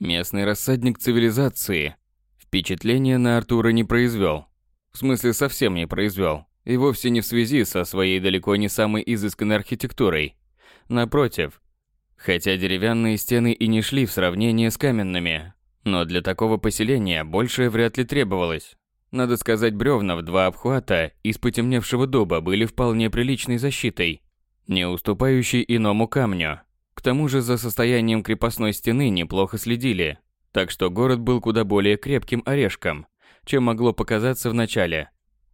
Местный рассадник цивилизации впечатления на Артура не произвел. В смысле, совсем не произвел. И вовсе не в связи со своей далеко не самой изысканной архитектурой. Напротив, хотя деревянные стены и не шли в сравнение с каменными, но для такого поселения большее вряд ли требовалось. Надо сказать, бревна в два обхвата из потемневшего дуба были вполне приличной защитой, не уступающей иному камню. К тому же за состоянием крепостной стены неплохо следили, так что город был куда более крепким орешком, чем могло показаться в начале.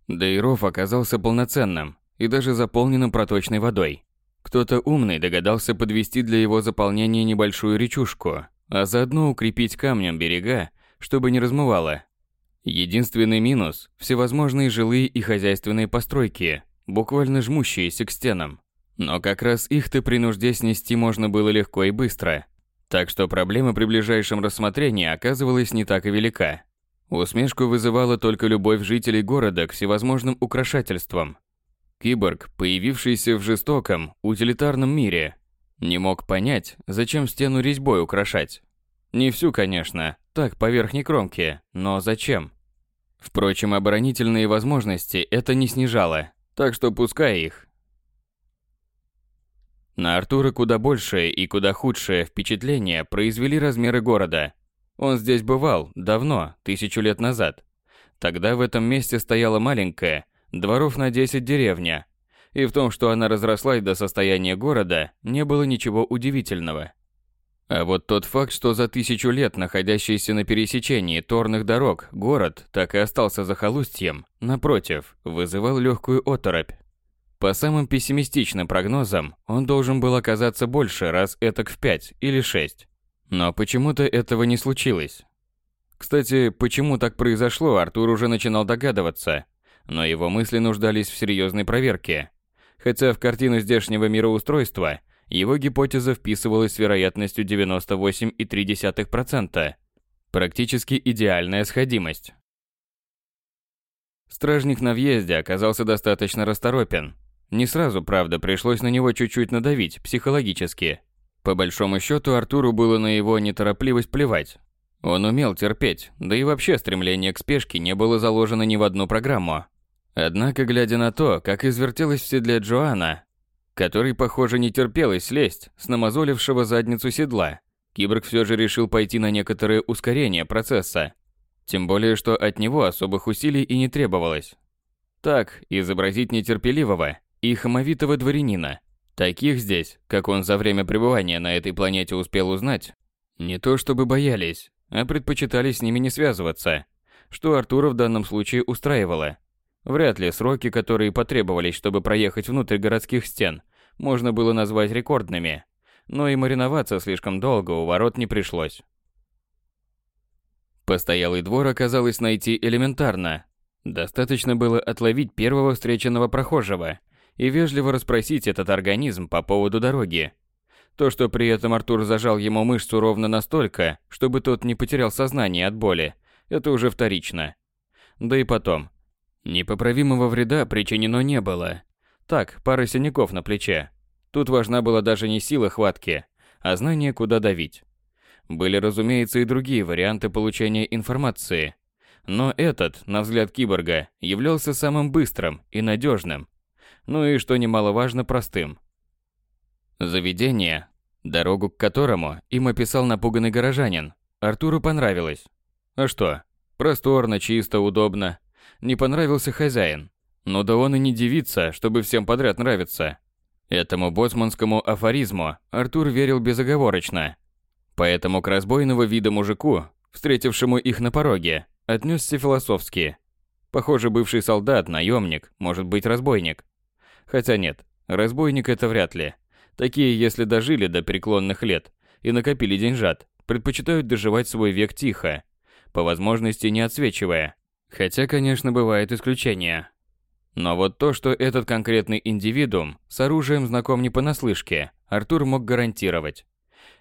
Да и ров оказался полноценным и даже заполненным проточной водой. Кто-то умный догадался подвести для его заполнения небольшую речушку, а заодно укрепить камнем берега, чтобы не размывало. Единственный минус – всевозможные жилые и хозяйственные постройки, буквально жмущиеся к стенам. Но как раз их-то при нужде снести можно было легко и быстро. Так что проблема при ближайшем рассмотрении оказывалась не так и велика. Усмешку вызывала только любовь жителей города к всевозможным украшательствам. Киборг, появившийся в жестоком, утилитарном мире, не мог понять, зачем стену резьбой украшать. Не всю, конечно, так, по верхней кромке, но зачем? Впрочем, оборонительные возможности это не снижало, так что пускай их. На Артура куда большее и куда худшее впечатление произвели размеры города. Он здесь бывал давно, тысячу лет назад. Тогда в этом месте стояла маленькая, дворов на 10 деревня. И в том, что она разрослась до состояния города, не было ничего удивительного. А вот тот факт, что за тысячу лет находящийся на пересечении торных дорог город так и остался захолустьем, напротив, вызывал легкую оторопь. По самым пессимистичным прогнозам, он должен был оказаться больше раз этак в пять или шесть. Но почему-то этого не случилось. Кстати, почему так произошло, Артур уже начинал догадываться, но его мысли нуждались в серьезной проверке. Хотя в картину здешнего мироустройства его гипотеза вписывалась с вероятностью 98,3%. Практически идеальная сходимость. Стражник на въезде оказался достаточно расторопен, не сразу, правда, пришлось на него чуть-чуть надавить, психологически. По большому счету, Артуру было на его неторопливость плевать. Он умел терпеть, да и вообще стремление к спешке не было заложено ни в одну программу. Однако, глядя на то, как извертелась в седле Джоанна, который, похоже, не терпелось слезть с намазолившего задницу седла, Киборг все же решил пойти на некоторое ускорение процесса. Тем более, что от него особых усилий и не требовалось. Так, изобразить нетерпеливого и хамовитого дворянина. Таких здесь, как он за время пребывания на этой планете успел узнать, не то чтобы боялись, а предпочитали с ними не связываться, что Артура в данном случае устраивало. Вряд ли сроки, которые потребовались, чтобы проехать внутрь городских стен, можно было назвать рекордными, но и мариноваться слишком долго у ворот не пришлось. Постоялый двор оказалось найти элементарно. Достаточно было отловить первого встреченного прохожего – и вежливо расспросить этот организм по поводу дороги. То, что при этом Артур зажал ему мышцу ровно настолько, чтобы тот не потерял сознание от боли, это уже вторично. Да и потом. Непоправимого вреда причинено не было. Так, пара синяков на плече. Тут важна была даже не сила хватки, а знание, куда давить. Были, разумеется, и другие варианты получения информации. Но этот, на взгляд киборга, являлся самым быстрым и надежным ну и, что немаловажно, простым. Заведение, дорогу к которому им описал напуганный горожанин, Артуру понравилось. А что? Просторно, чисто, удобно. Не понравился хозяин. Ну да он и не девица, чтобы всем подряд нравиться. Этому боцманскому афоризму Артур верил безоговорочно. Поэтому к разбойного вида мужику, встретившему их на пороге, отнесся философски. Похоже, бывший солдат, наемник, может быть разбойник. Хотя нет, разбойник это вряд ли. Такие, если дожили до преклонных лет и накопили деньжат, предпочитают доживать свой век тихо, по возможности не отсвечивая. Хотя, конечно, бывают исключения. Но вот то, что этот конкретный индивидуум с оружием знаком не понаслышке, Артур мог гарантировать.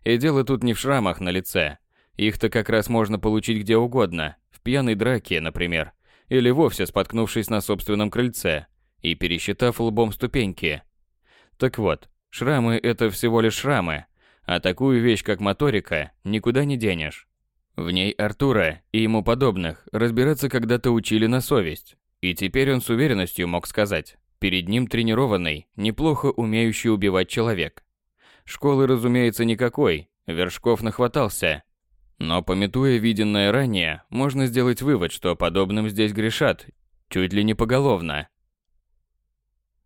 И дело тут не в шрамах на лице. Их-то как раз можно получить где угодно, в пьяной драке, например, или вовсе споткнувшись на собственном крыльце и пересчитав лбом ступеньки. Так вот, шрамы – это всего лишь шрамы, а такую вещь, как моторика, никуда не денешь. В ней Артура и ему подобных разбираться когда-то учили на совесть. И теперь он с уверенностью мог сказать, перед ним тренированный, неплохо умеющий убивать человек. Школы, разумеется, никакой, Вершков нахватался. Но, пометуя виденное ранее, можно сделать вывод, что подобным здесь грешат, чуть ли не поголовно.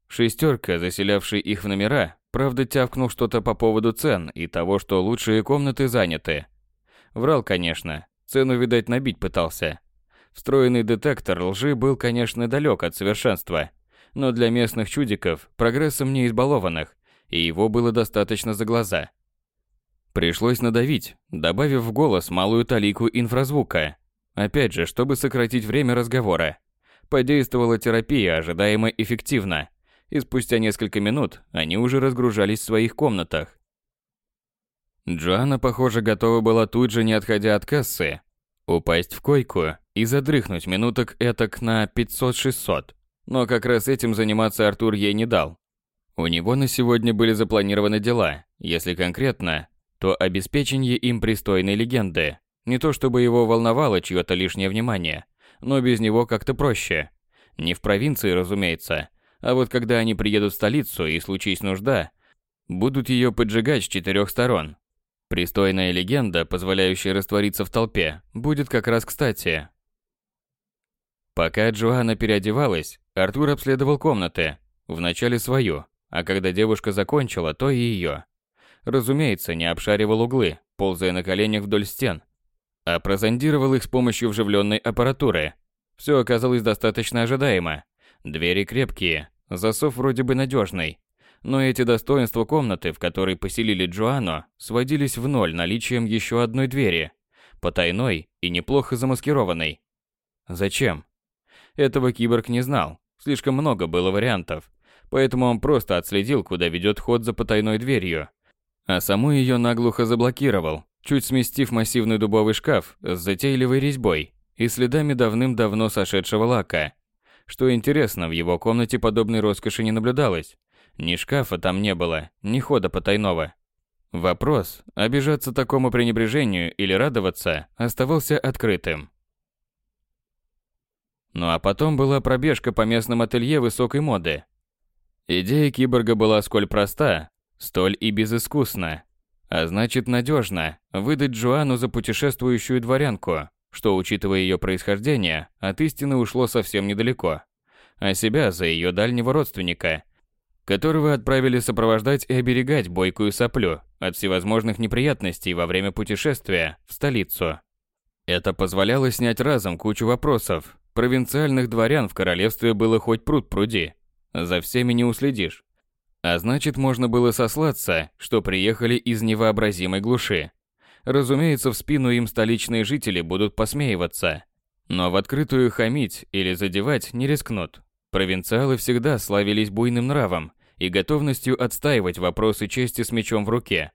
Шестерка, заселявший их в номера, правда тявкнул что-то по поводу цен и того, что лучшие комнаты заняты. Врал, конечно, цену, видать, набить пытался. Встроенный детектор лжи был, конечно, далек от совершенства, но для местных чудиков, прогрессом не избалованных, и его было достаточно за глаза. Пришлось надавить, добавив в голос малую талику инфразвука. Опять же, чтобы сократить время разговора. Подействовала терапия ожидаемо эффективно, и спустя несколько минут они уже разгружались в своих комнатах. Джоанна, похоже, готова была тут же, не отходя от кассы, упасть в койку и задрыхнуть минуток этак на 500-600. Но как раз этим заниматься Артур ей не дал. У него на сегодня были запланированы дела, если конкретно, то обеспечение им пристойной легенды. Не то чтобы его волновало чьё-то лишнее внимание, но без него как-то проще. Не в провинции, разумеется, а вот когда они приедут в столицу и случись нужда, будут её поджигать с четырёх сторон. Пристойная легенда, позволяющая раствориться в толпе, будет как раз кстати. Пока Джоанна переодевалась, Артур обследовал комнаты. Вначале свою, а когда девушка закончила, то и её. Разумеется, не обшаривал углы, ползая на коленях вдоль стен, а прозондировал их с помощью вживленной аппаратуры. Все оказалось достаточно ожидаемо. Двери крепкие, засов вроде бы надежный. Но эти достоинства комнаты, в которой поселили Джоанну, сводились в ноль наличием еще одной двери, потайной и неплохо замаскированной. Зачем? Этого киборг не знал, слишком много было вариантов, поэтому он просто отследил, куда ведет ход за потайной дверью а саму ее наглухо заблокировал, чуть сместив массивный дубовый шкаф с затейливой резьбой и следами давным-давно сошедшего лака. Что интересно, в его комнате подобной роскоши не наблюдалось. Ни шкафа там не было, ни хода потайного. Вопрос, обижаться такому пренебрежению или радоваться, оставался открытым. Ну а потом была пробежка по местным ателье высокой моды. Идея киборга была сколь проста, Столь и безыскусно, а значит надежно, выдать Джоанну за путешествующую дворянку, что, учитывая ее происхождение, от истины ушло совсем недалеко, а себя за ее дальнего родственника, которого отправили сопровождать и оберегать бойкую соплю от всевозможных неприятностей во время путешествия в столицу. Это позволяло снять разом кучу вопросов. Провинциальных дворян в королевстве было хоть пруд пруди. За всеми не уследишь. А значит, можно было сослаться, что приехали из невообразимой глуши. Разумеется, в спину им столичные жители будут посмеиваться. Но в открытую хамить или задевать не рискнут. Провинциалы всегда славились буйным нравом и готовностью отстаивать вопросы чести с мечом в руке.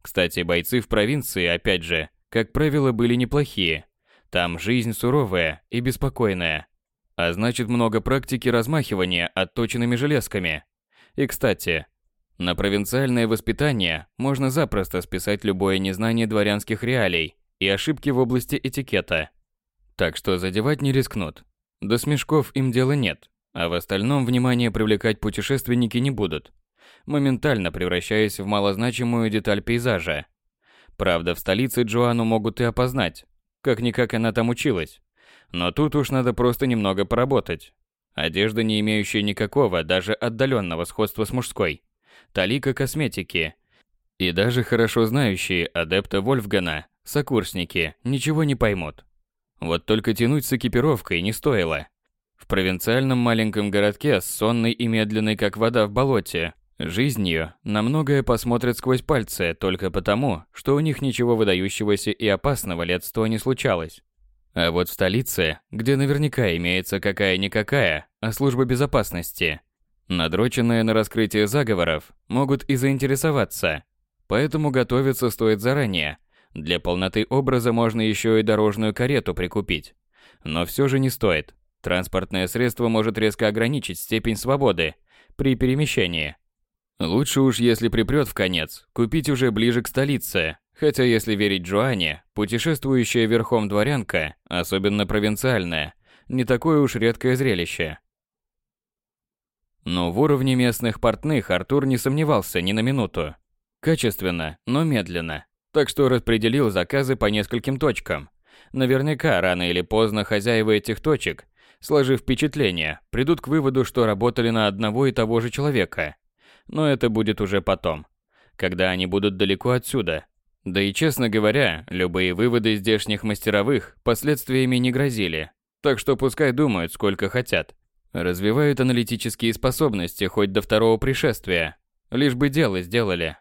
Кстати, бойцы в провинции, опять же, как правило, были неплохие. Там жизнь суровая и беспокойная. А значит, много практики размахивания отточенными железками. И, кстати, на провинциальное воспитание можно запросто списать любое незнание дворянских реалий и ошибки в области этикета. Так что задевать не рискнут. До смешков им дела нет, а в остальном внимание привлекать путешественники не будут, моментально превращаясь в малозначимую деталь пейзажа. Правда, в столице Джоанну могут и опознать, как-никак она там училась. Но тут уж надо просто немного поработать, Одежда, не имеющая никакого, даже отдаленного сходства с мужской. Талика косметики. И даже хорошо знающие адепта Вольфгана, сокурсники, ничего не поймут. Вот только тянуть с экипировкой не стоило. В провинциальном маленьком городке с сонной и медленной, как вода в болоте, жизнью на многое посмотрят сквозь пальцы только потому, что у них ничего выдающегося и опасного лет сто не случалось. А вот в столице, где наверняка имеется какая-никакая, а служба безопасности, надроченная на раскрытие заговоров, могут и заинтересоваться. Поэтому готовиться стоит заранее. Для полноты образа можно еще и дорожную карету прикупить. Но все же не стоит. Транспортное средство может резко ограничить степень свободы при перемещении. Лучше уж, если припрет в конец, купить уже ближе к столице, Хотя, если верить Джоанне, путешествующая верхом дворянка, особенно провинциальная, не такое уж редкое зрелище. Но в уровне местных портных Артур не сомневался ни на минуту. Качественно, но медленно. Так что распределил заказы по нескольким точкам. Наверняка рано или поздно хозяева этих точек, сложив впечатление, придут к выводу, что работали на одного и того же человека. Но это будет уже потом, когда они будут далеко отсюда. Да и честно говоря, любые выводы здешних мастеровых последствиями не грозили. Так что пускай думают сколько хотят. Развивают аналитические способности хоть до второго пришествия. Лишь бы дело сделали.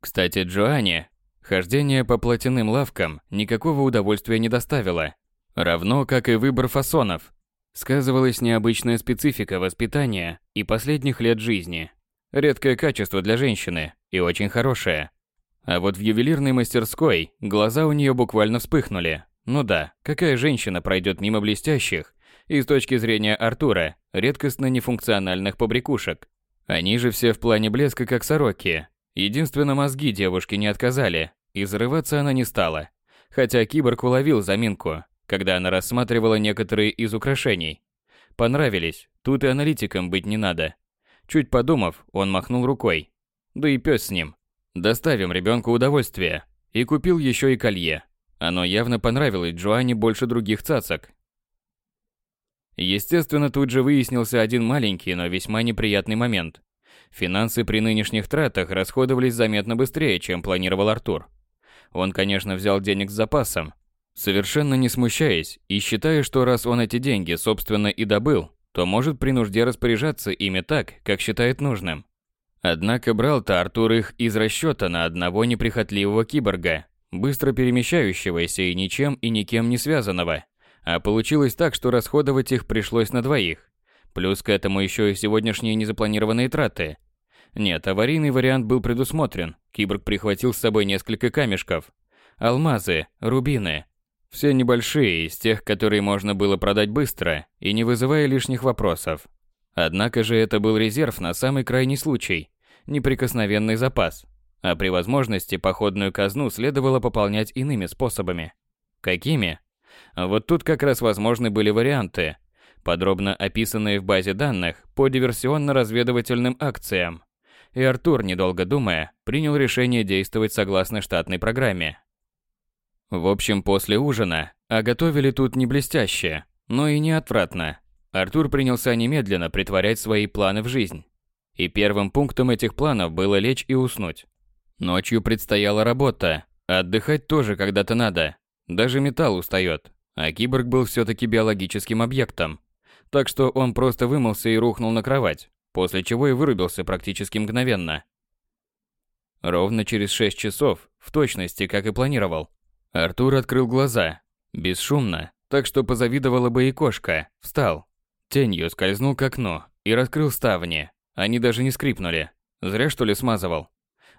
Кстати, Джоанне хождение по платяным лавкам никакого удовольствия не доставило. Равно как и выбор фасонов. Сказывалась необычная специфика воспитания и последних лет жизни. Редкое качество для женщины и очень хорошее. А вот в ювелирной мастерской глаза у нее буквально вспыхнули. Ну да, какая женщина пройдет мимо блестящих и с точки зрения Артура редкостно нефункциональных побрякушек? Они же все в плане блеска как сороки, Единственно мозги девушки не отказали, и зарываться она не стала. Хотя киборг уловил заминку, когда она рассматривала некоторые из украшений. Понравились, тут и аналитиком быть не надо. Чуть подумав, он махнул рукой. Да и пес с ним. Доставим ребенку удовольствие. И купил еще и колье. Оно явно понравилось Джоанне больше других цацок. Естественно, тут же выяснился один маленький, но весьма неприятный момент. Финансы при нынешних тратах расходовались заметно быстрее, чем планировал Артур. Он, конечно, взял денег с запасом, совершенно не смущаясь и считая, что раз он эти деньги, собственно, и добыл, то может при нужде распоряжаться ими так, как считает нужным. Однако брал-то Артур их из расчета на одного неприхотливого киборга, быстро перемещающегося и ничем и никем не связанного. А получилось так, что расходовать их пришлось на двоих. Плюс к этому еще и сегодняшние незапланированные траты. Нет, аварийный вариант был предусмотрен. Киборг прихватил с собой несколько камешков. Алмазы, рубины. Все небольшие, из тех, которые можно было продать быстро и не вызывая лишних вопросов. Однако же это был резерв на самый крайний случай. Неприкосновенный запас. А при возможности походную казну следовало пополнять иными способами. Какими? Вот тут как раз возможны были варианты, подробно описанные в базе данных по диверсионно-разведывательным акциям. И Артур, недолго думая, принял решение действовать согласно штатной программе. В общем, после ужина, а готовили тут не блестяще, но и не отвратно, Артур принялся немедленно притворять свои планы в жизнь. И первым пунктом этих планов было лечь и уснуть. Ночью предстояла работа, отдыхать тоже когда-то надо. Даже металл устает, а киборг был все-таки биологическим объектом, так что он просто вымылся и рухнул на кровать, после чего и вырубился практически мгновенно. Ровно через 6 часов, в точности, как и планировал, Артур открыл глаза, бесшумно, так что позавидовала бы и кошка, встал. Тенью скользнул к окну и раскрыл ставни. Они даже не скрипнули. Зря что ли смазывал.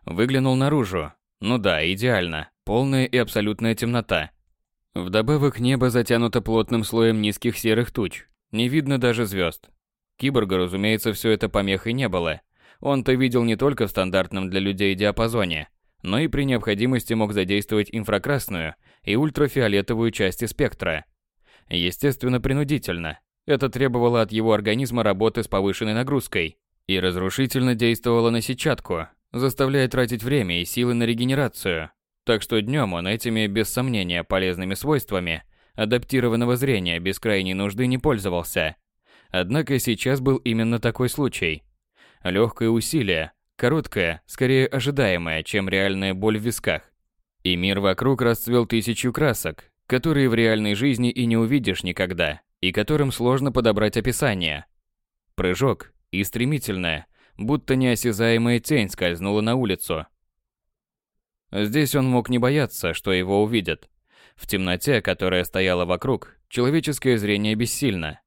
Выглянул наружу. Ну да, идеально. Полная и абсолютная темнота. Вдобавок небо затянуто плотным слоем низких серых туч, не видно даже звезд. Киборга, разумеется, все это помехой не было. Он-то видел не только в стандартном для людей диапазоне, но и при необходимости мог задействовать инфракрасную и ультрафиолетовую части спектра. Естественно, принудительно. Это требовало от его организма работы с повышенной нагрузкой и разрушительно действовало на сетчатку, заставляя тратить время и силы на регенерацию. Так что днем он этими, без сомнения, полезными свойствами адаптированного зрения без крайней нужды не пользовался. Однако сейчас был именно такой случай. Легкое усилие, короткое, скорее ожидаемое, чем реальная боль в висках. И мир вокруг расцвел тысячу красок, которые в реальной жизни и не увидишь никогда, и которым сложно подобрать описание. Прыжок, и стремительная, будто неосязаемая тень скользнула на улицу. Здесь он мог не бояться, что его увидят. В темноте, которая стояла вокруг, человеческое зрение бессильно.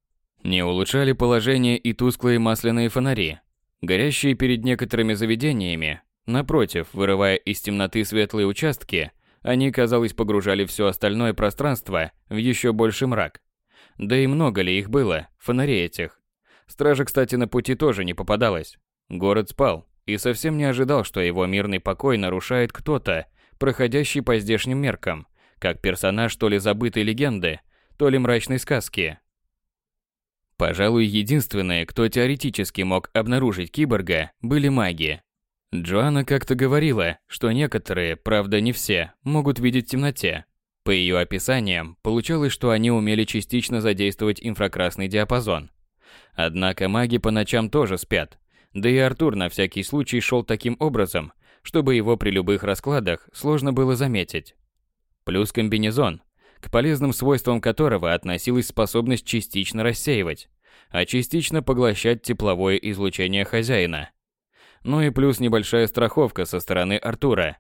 Не улучшали положение и тусклые масляные фонари, горящие перед некоторыми заведениями. Напротив, вырывая из темноты светлые участки, они, казалось, погружали все остальное пространство в еще больше мрак. Да и много ли их было, фонарей этих? Стража, кстати, на пути тоже не попадалась. Город спал и совсем не ожидал, что его мирный покой нарушает кто-то, проходящий по здешним меркам, как персонаж то ли забытой легенды, то ли мрачной сказки. Пожалуй, единственные, кто теоретически мог обнаружить киборга, были маги. Джоанна как-то говорила, что некоторые, правда не все, могут видеть в темноте. По ее описаниям, получалось, что они умели частично задействовать инфракрасный диапазон. Однако маги по ночам тоже спят. Да и Артур на всякий случай шел таким образом, чтобы его при любых раскладах сложно было заметить. Плюс комбинезон, к полезным свойствам которого относилась способность частично рассеивать, а частично поглощать тепловое излучение хозяина. Ну и плюс небольшая страховка со стороны Артура.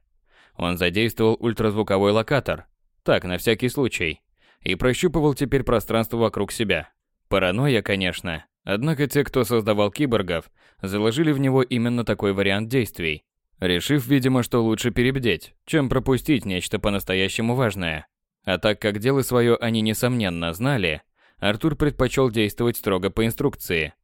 Он задействовал ультразвуковой локатор, так, на всякий случай, и прощупывал теперь пространство вокруг себя. Паранойя, конечно, однако те, кто создавал киборгов, заложили в него именно такой вариант действий, решив, видимо, что лучше перебдеть, чем пропустить нечто по-настоящему важное. А так как дело свое они несомненно знали, Артур предпочел действовать строго по инструкции.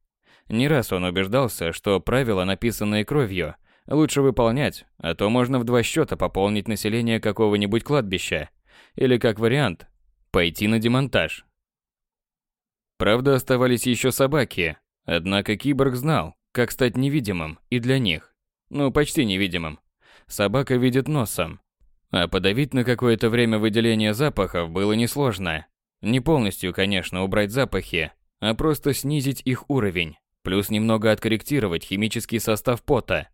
Не раз он убеждался, что правила, написанные кровью, лучше выполнять, а то можно в два счета пополнить население какого-нибудь кладбища. Или, как вариант, пойти на демонтаж. Правда, оставались еще собаки, однако киборг знал, как стать невидимым и для них. Ну, почти невидимым. Собака видит носом, а подавить на какое-то время выделение запахов было несложно. Не полностью, конечно, убрать запахи, а просто снизить их уровень, плюс немного откорректировать химический состав пота,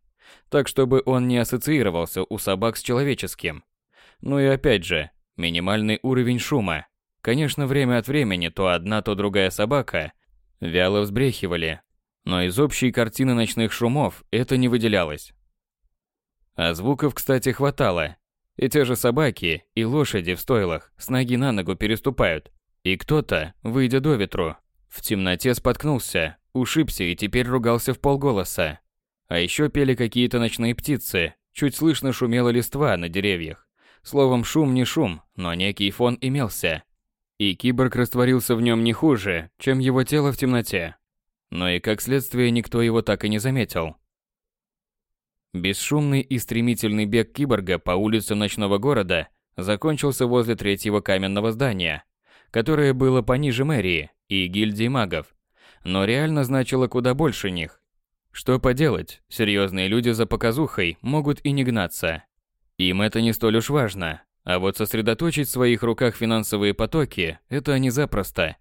так чтобы он не ассоциировался у собак с человеческим. Ну и опять же, минимальный уровень шума. Конечно, время от времени то одна, то другая собака вяло взбрехивали, но из общей картины ночных шумов это не выделялось. А звуков, кстати, хватало, и те же собаки и лошади в стойлах с ноги на ногу переступают. И кто-то, выйдя до ветру, в темноте споткнулся, ушибся и теперь ругался в полголоса. А еще пели какие-то ночные птицы, чуть слышно шумела листва на деревьях. Словом, шум не шум, но некий фон имелся. И киборг растворился в нем не хуже, чем его тело в темноте. Но и как следствие никто его так и не заметил. Бесшумный и стремительный бег киборга по улицам ночного города закончился возле третьего каменного здания, которое было пониже мэрии и гильдии магов, но реально значило куда больше них. Что поделать, серьезные люди за показухой могут и не гнаться. Им это не столь уж важно, а вот сосредоточить в своих руках финансовые потоки – это не запросто.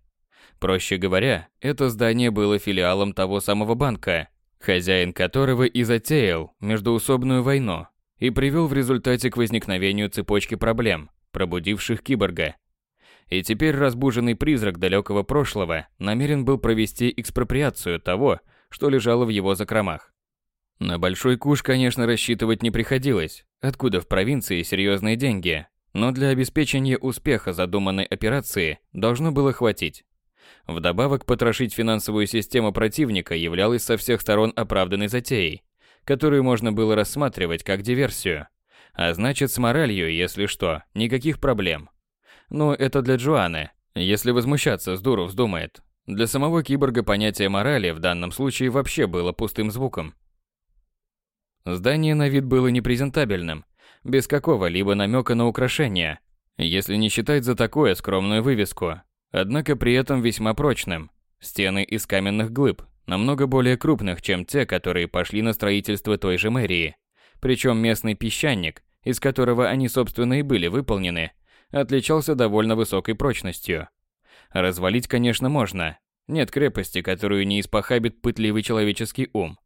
Проще говоря, это здание было филиалом того самого банка, хозяин которого и затеял междуусобную войну и привел в результате к возникновению цепочки проблем, пробудивших киборга. И теперь разбуженный призрак далекого прошлого намерен был провести экспроприацию того, что лежало в его закромах. На большой куш, конечно, рассчитывать не приходилось, откуда в провинции серьезные деньги, но для обеспечения успеха задуманной операции должно было хватить. Вдобавок, потрошить финансовую систему противника являлось со всех сторон оправданной затеей, которую можно было рассматривать как диверсию. А значит, с моралью, если что, никаких проблем. Но это для Джоаны, если возмущаться с дуру вздумает. Для самого киборга понятие морали в данном случае вообще было пустым звуком. Здание на вид было непрезентабельным, без какого-либо намека на украшение, если не считать за такое скромную вывеску однако при этом весьма прочным. Стены из каменных глыб, намного более крупных, чем те, которые пошли на строительство той же мэрии. Причем местный песчаник, из которого они, собственно, и были выполнены, отличался довольно высокой прочностью. Развалить, конечно, можно. Нет крепости, которую не испохабит пытливый человеческий ум.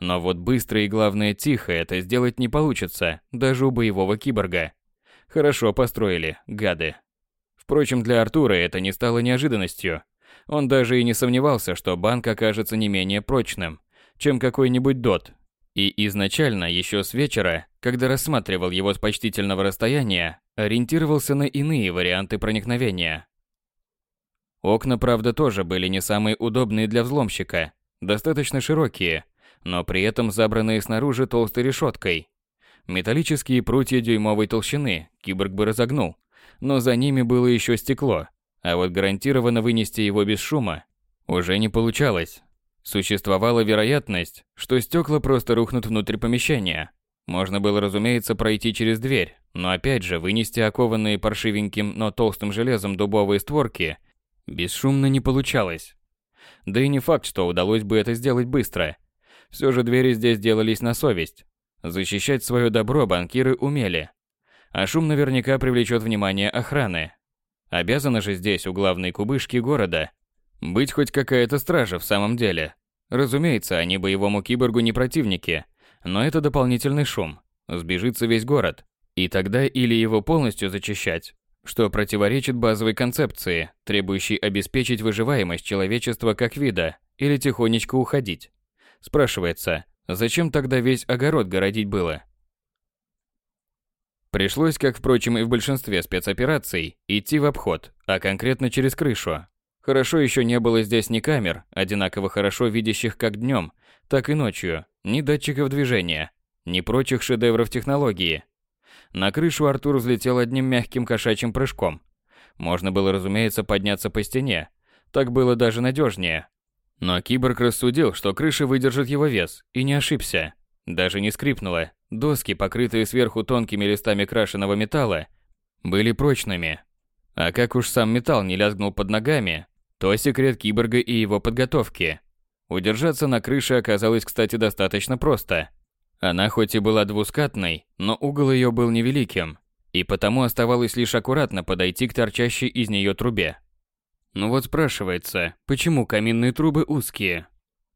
Но вот быстро и, главное, тихо это сделать не получится, даже у боевого киборга. Хорошо построили, гады. Впрочем, для Артура это не стало неожиданностью. Он даже и не сомневался, что банк окажется не менее прочным, чем какой-нибудь дот. И изначально, еще с вечера, когда рассматривал его с почтительного расстояния, ориентировался на иные варианты проникновения. Окна, правда, тоже были не самые удобные для взломщика, достаточно широкие, но при этом забранные снаружи толстой решеткой. Металлические прутья дюймовой толщины киборг бы разогнул, но за ними было еще стекло, а вот гарантированно вынести его без шума уже не получалось. Существовала вероятность, что стекла просто рухнут внутрь помещения. Можно было, разумеется, пройти через дверь, Но опять же, вынести окованные паршивеньким, но толстым железом дубовые створки бесшумно не получалось. Да и не факт, что удалось бы это сделать быстро. Все же двери здесь делались на совесть. Защищать свое добро банкиры умели. А шум наверняка привлечет внимание охраны. Обязана же здесь, у главной кубышки города, быть хоть какая-то стража в самом деле. Разумеется, они боевому киборгу не противники, но это дополнительный шум. Сбежится весь город. И тогда или его полностью зачищать, что противоречит базовой концепции, требующей обеспечить выживаемость человечества как вида, или тихонечко уходить. Спрашивается, зачем тогда весь огород городить было? Пришлось, как, впрочем, и в большинстве спецопераций, идти в обход, а конкретно через крышу. Хорошо еще не было здесь ни камер, одинаково хорошо видящих как днем, так и ночью, ни датчиков движения, ни прочих шедевров технологии. На крышу Артур взлетел одним мягким кошачьим прыжком. Можно было, разумеется, подняться по стене. Так было даже надежнее. Но киборг рассудил, что крыша выдержит его вес, и не ошибся. Даже не скрипнула. Доски, покрытые сверху тонкими листами крашеного металла, были прочными. А как уж сам металл не лязгнул под ногами, то секрет киборга и его подготовки. Удержаться на крыше оказалось, кстати, достаточно просто – она хоть и была двускатной, но угол ее был невеликим, и потому оставалось лишь аккуратно подойти к торчащей из нее трубе. Ну вот спрашивается, почему каминные трубы узкие?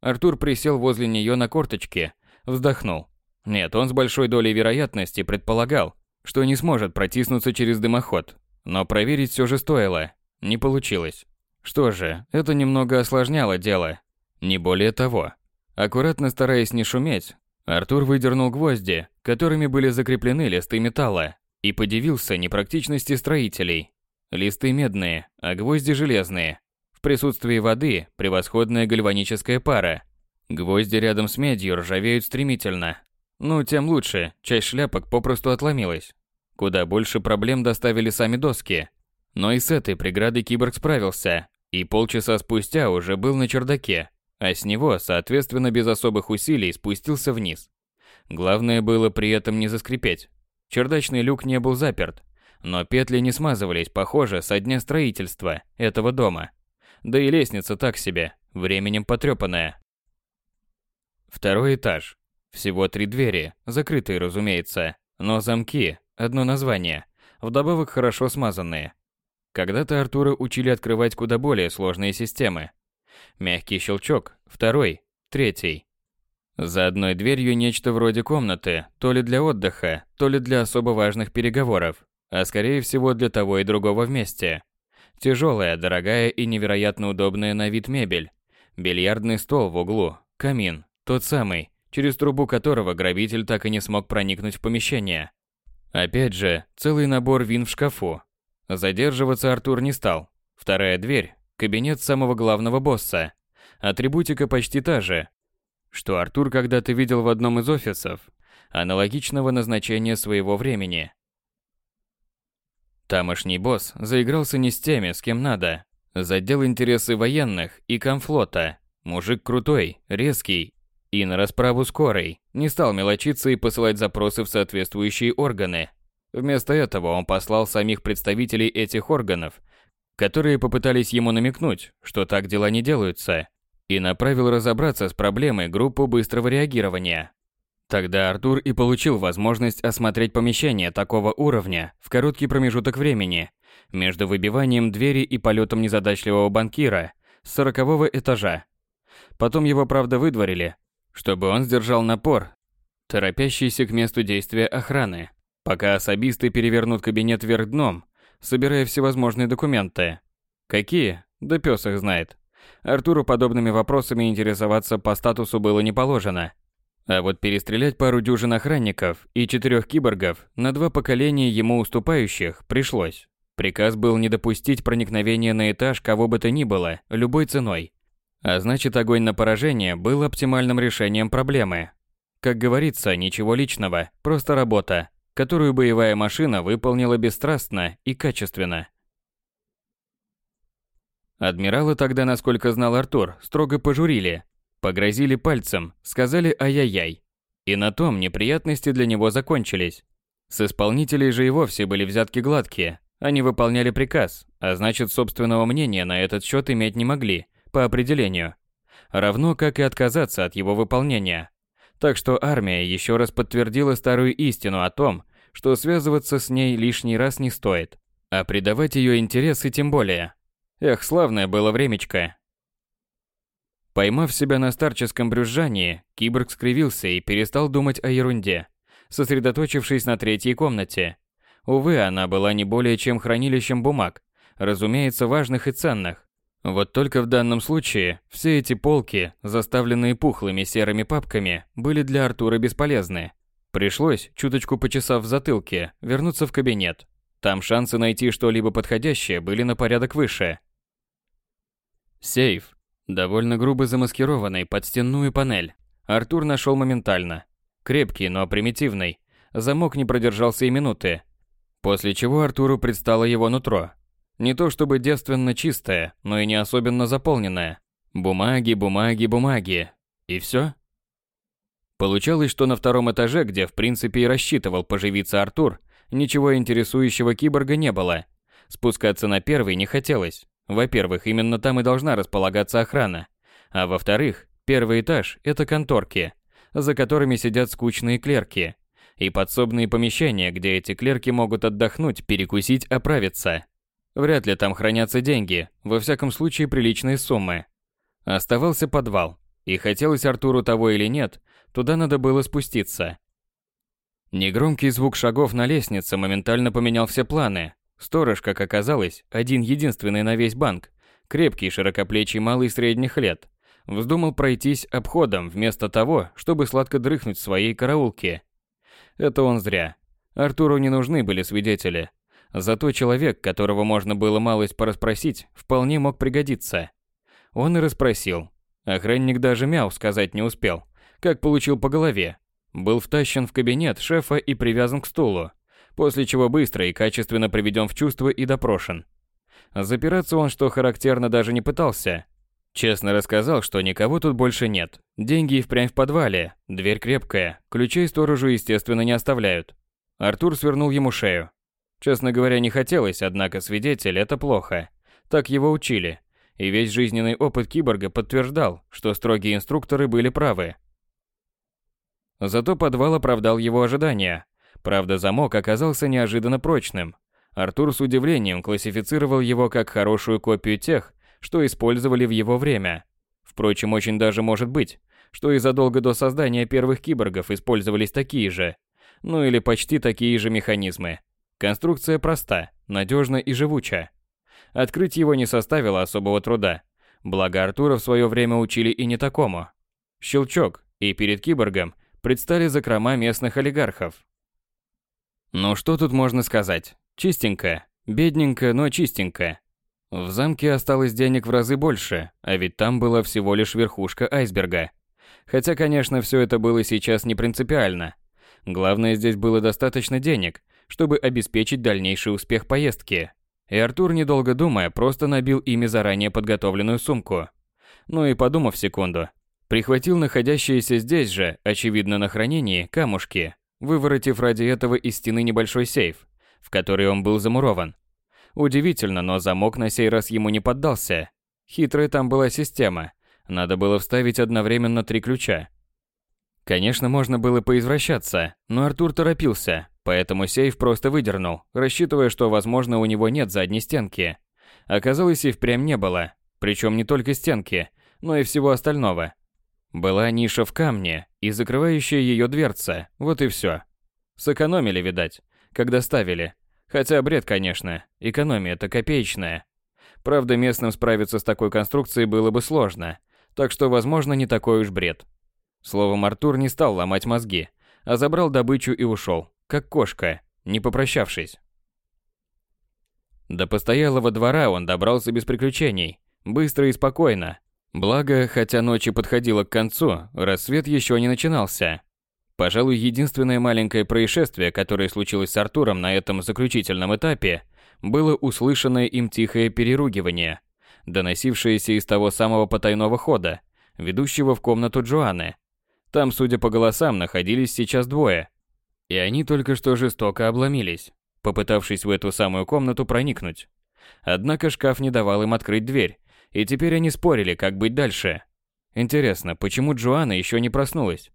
Артур присел возле нее на корточке, вздохнул. Нет, он с большой долей вероятности предполагал, что не сможет протиснуться через дымоход, но проверить все же стоило. Не получилось. Что же, это немного осложняло дело. Не более того. Аккуратно стараясь не шуметь, Артур выдернул гвозди, которыми были закреплены листы металла, и подивился непрактичности строителей. Листы медные, а гвозди железные. В присутствии воды превосходная гальваническая пара. Гвозди рядом с медью ржавеют стремительно. Ну, тем лучше, часть шляпок попросту отломилась. Куда больше проблем доставили сами доски. Но и с этой преградой киборг справился, и полчаса спустя уже был на чердаке, а с него, соответственно, без особых усилий спустился вниз. Главное было при этом не заскрипеть. Чердачный люк не был заперт, но петли не смазывались, похоже, со дня строительства этого дома. Да и лестница так себе, временем потрепанная. Второй этаж. Всего три двери, закрытые, разумеется, но замки, одно название, вдобавок хорошо смазанные. Когда-то Артура учили открывать куда более сложные системы, Мягкий щелчок, второй, третий. За одной дверью нечто вроде комнаты, то ли для отдыха, то ли для особо важных переговоров, а скорее всего для того и другого вместе. Тяжелая, дорогая и невероятно удобная на вид мебель. Бильярдный стол в углу, камин, тот самый, через трубу которого грабитель так и не смог проникнуть в помещение. Опять же, целый набор вин в шкафу. Задерживаться Артур не стал. Вторая дверь, Кабинет самого главного босса. Атрибутика почти та же, что Артур когда-то видел в одном из офисов, аналогичного назначения своего времени. Тамошний босс заигрался не с теми, с кем надо. Задел интересы военных и комфлота. Мужик крутой, резкий и на расправу скорый. Не стал мелочиться и посылать запросы в соответствующие органы. Вместо этого он послал самих представителей этих органов которые попытались ему намекнуть, что так дела не делаются, и направил разобраться с проблемой группу быстрого реагирования. Тогда Артур и получил возможность осмотреть помещение такого уровня в короткий промежуток времени между выбиванием двери и полетом незадачливого банкира с сорокового этажа. Потом его, правда, выдворили, чтобы он сдержал напор, торопящийся к месту действия охраны, пока особисты перевернут кабинет вверх дном собирая всевозможные документы. Какие? Да пес их знает. Артуру подобными вопросами интересоваться по статусу было не положено. А вот перестрелять пару дюжин охранников и четырех киборгов на два поколения ему уступающих пришлось. Приказ был не допустить проникновения на этаж кого бы то ни было, любой ценой. А значит, огонь на поражение был оптимальным решением проблемы. Как говорится, ничего личного, просто работа которую боевая машина выполнила бесстрастно и качественно. Адмирала тогда, насколько знал Артур, строго пожурили, погрозили пальцем, сказали ай-яй-яй. И на том неприятности для него закончились. С исполнителей же и вовсе были взятки гладкие. Они выполняли приказ, а значит собственного мнения на этот счет иметь не могли, по определению. Равно как и отказаться от его выполнения. Так что армия еще раз подтвердила старую истину о том, что связываться с ней лишний раз не стоит, а предавать ее интересы тем более. Эх, славное было времечко. Поймав себя на старческом брюзжании, киборг скривился и перестал думать о ерунде, сосредоточившись на третьей комнате. Увы, она была не более чем хранилищем бумаг, разумеется, важных и ценных. Вот только в данном случае все эти полки, заставленные пухлыми серыми папками, были для Артура бесполезны. Пришлось, чуточку почесав в затылке, вернуться в кабинет. Там шансы найти что-либо подходящее были на порядок выше. Сейф, довольно грубо замаскированный под стенную панель, Артур нашел моментально. Крепкий, но примитивный. Замок не продержался и минуты. После чего Артуру предстало его нутро, не то чтобы девственно чистая, но и не особенно заполненная. Бумаги, бумаги, бумаги. И все? Получалось, что на втором этаже, где в принципе и рассчитывал поживиться Артур, ничего интересующего киборга не было. Спускаться на первый не хотелось. Во-первых, именно там и должна располагаться охрана. А во-вторых, первый этаж – это конторки, за которыми сидят скучные клерки. И подсобные помещения, где эти клерки могут отдохнуть, перекусить, оправиться. Вряд ли там хранятся деньги, во всяком случае приличные суммы. Оставался подвал, и хотелось Артуру того или нет, туда надо было спуститься. Негромкий звук шагов на лестнице моментально поменял все планы. Сторож, как оказалось, один единственный на весь банк, крепкий, широкоплечий малый средних лет, вздумал пройтись обходом вместо того, чтобы сладко дрыхнуть в своей караулке. Это он зря. Артуру не нужны были свидетели. Зато человек, которого можно было малость порасспросить, вполне мог пригодиться. Он и расспросил. Охранник даже мяу сказать не успел, как получил по голове. Был втащен в кабинет шефа и привязан к стулу, после чего быстро и качественно приведен в чувство и допрошен. Запираться он, что характерно, даже не пытался. Честно рассказал, что никого тут больше нет. Деньги и впрямь в подвале, дверь крепкая, ключей сторожу, естественно, не оставляют. Артур свернул ему шею, Честно говоря, не хотелось, однако свидетель – это плохо. Так его учили. И весь жизненный опыт киборга подтверждал, что строгие инструкторы были правы. Зато подвал оправдал его ожидания. Правда, замок оказался неожиданно прочным. Артур с удивлением классифицировал его как хорошую копию тех, что использовали в его время. Впрочем, очень даже может быть, что и задолго до создания первых киборгов использовались такие же, ну или почти такие же механизмы. Конструкция проста, надежна и живуча. Открыть его не составило особого труда. Благо Артура в свое время учили и не такому. Щелчок, и перед киборгом предстали закрома местных олигархов. Ну что тут можно сказать? Чистенько. Бедненько, но чистенько. В замке осталось денег в разы больше, а ведь там была всего лишь верхушка айсберга. Хотя, конечно, все это было сейчас не принципиально. Главное, здесь было достаточно денег, чтобы обеспечить дальнейший успех поездки. И Артур, недолго думая, просто набил ими заранее подготовленную сумку. Ну и подумав секунду, прихватил находящиеся здесь же, очевидно на хранении, камушки, выворотив ради этого из стены небольшой сейф, в который он был замурован. Удивительно, но замок на сей раз ему не поддался. Хитрая там была система. Надо было вставить одновременно три ключа. Конечно, можно было поизвращаться, но Артур торопился, Поэтому сейф просто выдернул, рассчитывая, что, возможно, у него нет задней стенки. Оказалось, и впрямь не было. Причем не только стенки, но и всего остального. Была ниша в камне и закрывающая ее дверца, вот и все. Сэкономили, видать, когда ставили. Хотя бред, конечно, экономия-то копеечная. Правда, местным справиться с такой конструкцией было бы сложно, так что, возможно, не такой уж бред. Словом, Артур не стал ломать мозги, а забрал добычу и ушел как кошка, не попрощавшись. До постоялого двора он добрался без приключений, быстро и спокойно. Благо, хотя ночи подходила к концу, рассвет еще не начинался. Пожалуй, единственное маленькое происшествие, которое случилось с Артуром на этом заключительном этапе, было услышанное им тихое переругивание, доносившееся из того самого потайного хода, ведущего в комнату Джоанны. Там, судя по голосам, находились сейчас двое. И они только что жестоко обломились, попытавшись в эту самую комнату проникнуть. Однако шкаф не давал им открыть дверь, и теперь они спорили, как быть дальше. Интересно, почему Джоанна еще не проснулась?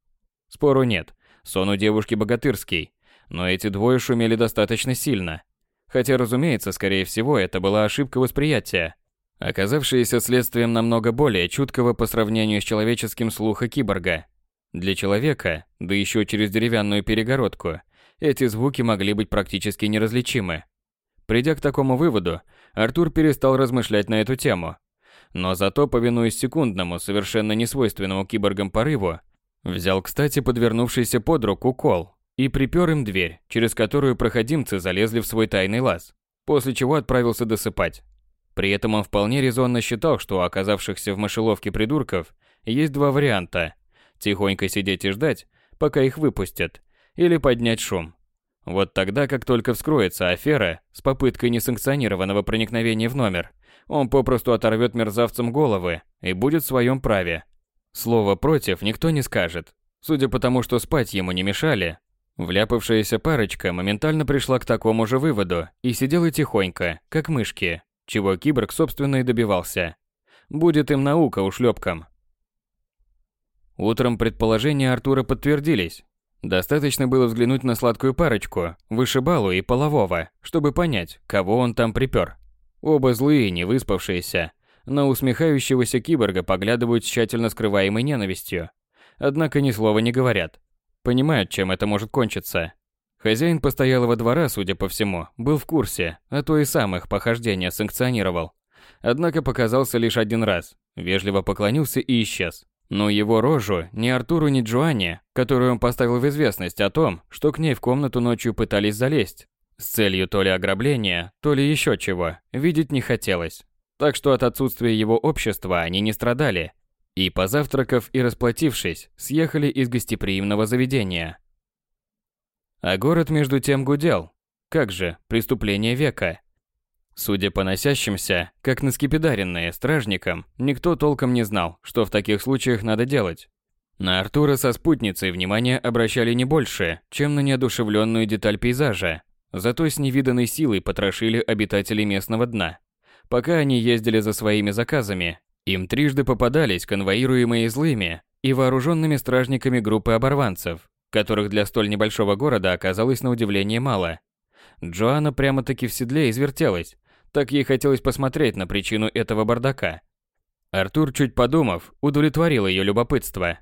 Спору нет, сон у девушки богатырский, но эти двое шумели достаточно сильно. Хотя, разумеется, скорее всего, это была ошибка восприятия, оказавшаяся следствием намного более чуткого по сравнению с человеческим слуха киборга. Для человека, да еще через деревянную перегородку, эти звуки могли быть практически неразличимы. Придя к такому выводу, Артур перестал размышлять на эту тему. Но зато, повинуясь секундному, совершенно несвойственному киборгам порыву, взял, кстати, подвернувшийся под руку кол и припер им дверь, через которую проходимцы залезли в свой тайный лаз, после чего отправился досыпать. При этом он вполне резонно считал, что у оказавшихся в мышеловке придурков есть два варианта – тихонько сидеть и ждать, пока их выпустят, или поднять шум. Вот тогда, как только вскроется афера с попыткой несанкционированного проникновения в номер, он попросту оторвет мерзавцам головы и будет в своем праве. Слово «против» никто не скажет. Судя по тому, что спать ему не мешали, Вляпавшаяся парочка моментально пришла к такому же выводу и сидела тихонько, как мышки, чего киборг, собственно, и добивался. Будет им наука ушлепкам. Утром предположения Артура подтвердились. Достаточно было взглянуть на сладкую парочку, вышибалу и полового, чтобы понять, кого он там припер. Оба злые, не выспавшиеся, на усмехающегося киборга поглядывают с тщательно скрываемой ненавистью. Однако ни слова не говорят. Понимают, чем это может кончиться. Хозяин постоялого двора, судя по всему, был в курсе, а то и сам их похождения санкционировал. Однако показался лишь один раз, вежливо поклонился и исчез. Но его рожу ни Артуру, ни Джоанне, которую он поставил в известность о том, что к ней в комнату ночью пытались залезть, с целью то ли ограбления, то ли еще чего, видеть не хотелось. Так что от отсутствия его общества они не страдали, и, позавтракав и расплатившись, съехали из гостеприимного заведения. А город между тем гудел. Как же, преступление века. Судя по носящимся, как на скипидаренные, стражникам, никто толком не знал, что в таких случаях надо делать. На Артура со спутницей внимание обращали не больше, чем на неодушевленную деталь пейзажа, зато с невиданной силой потрошили обитателей местного дна. Пока они ездили за своими заказами, им трижды попадались конвоируемые злыми и вооруженными стражниками группы оборванцев, которых для столь небольшого города оказалось на удивление мало. Джоанна прямо-таки в седле извертелась, так ей хотелось посмотреть на причину этого бардака. Артур, чуть подумав, удовлетворил ее любопытство.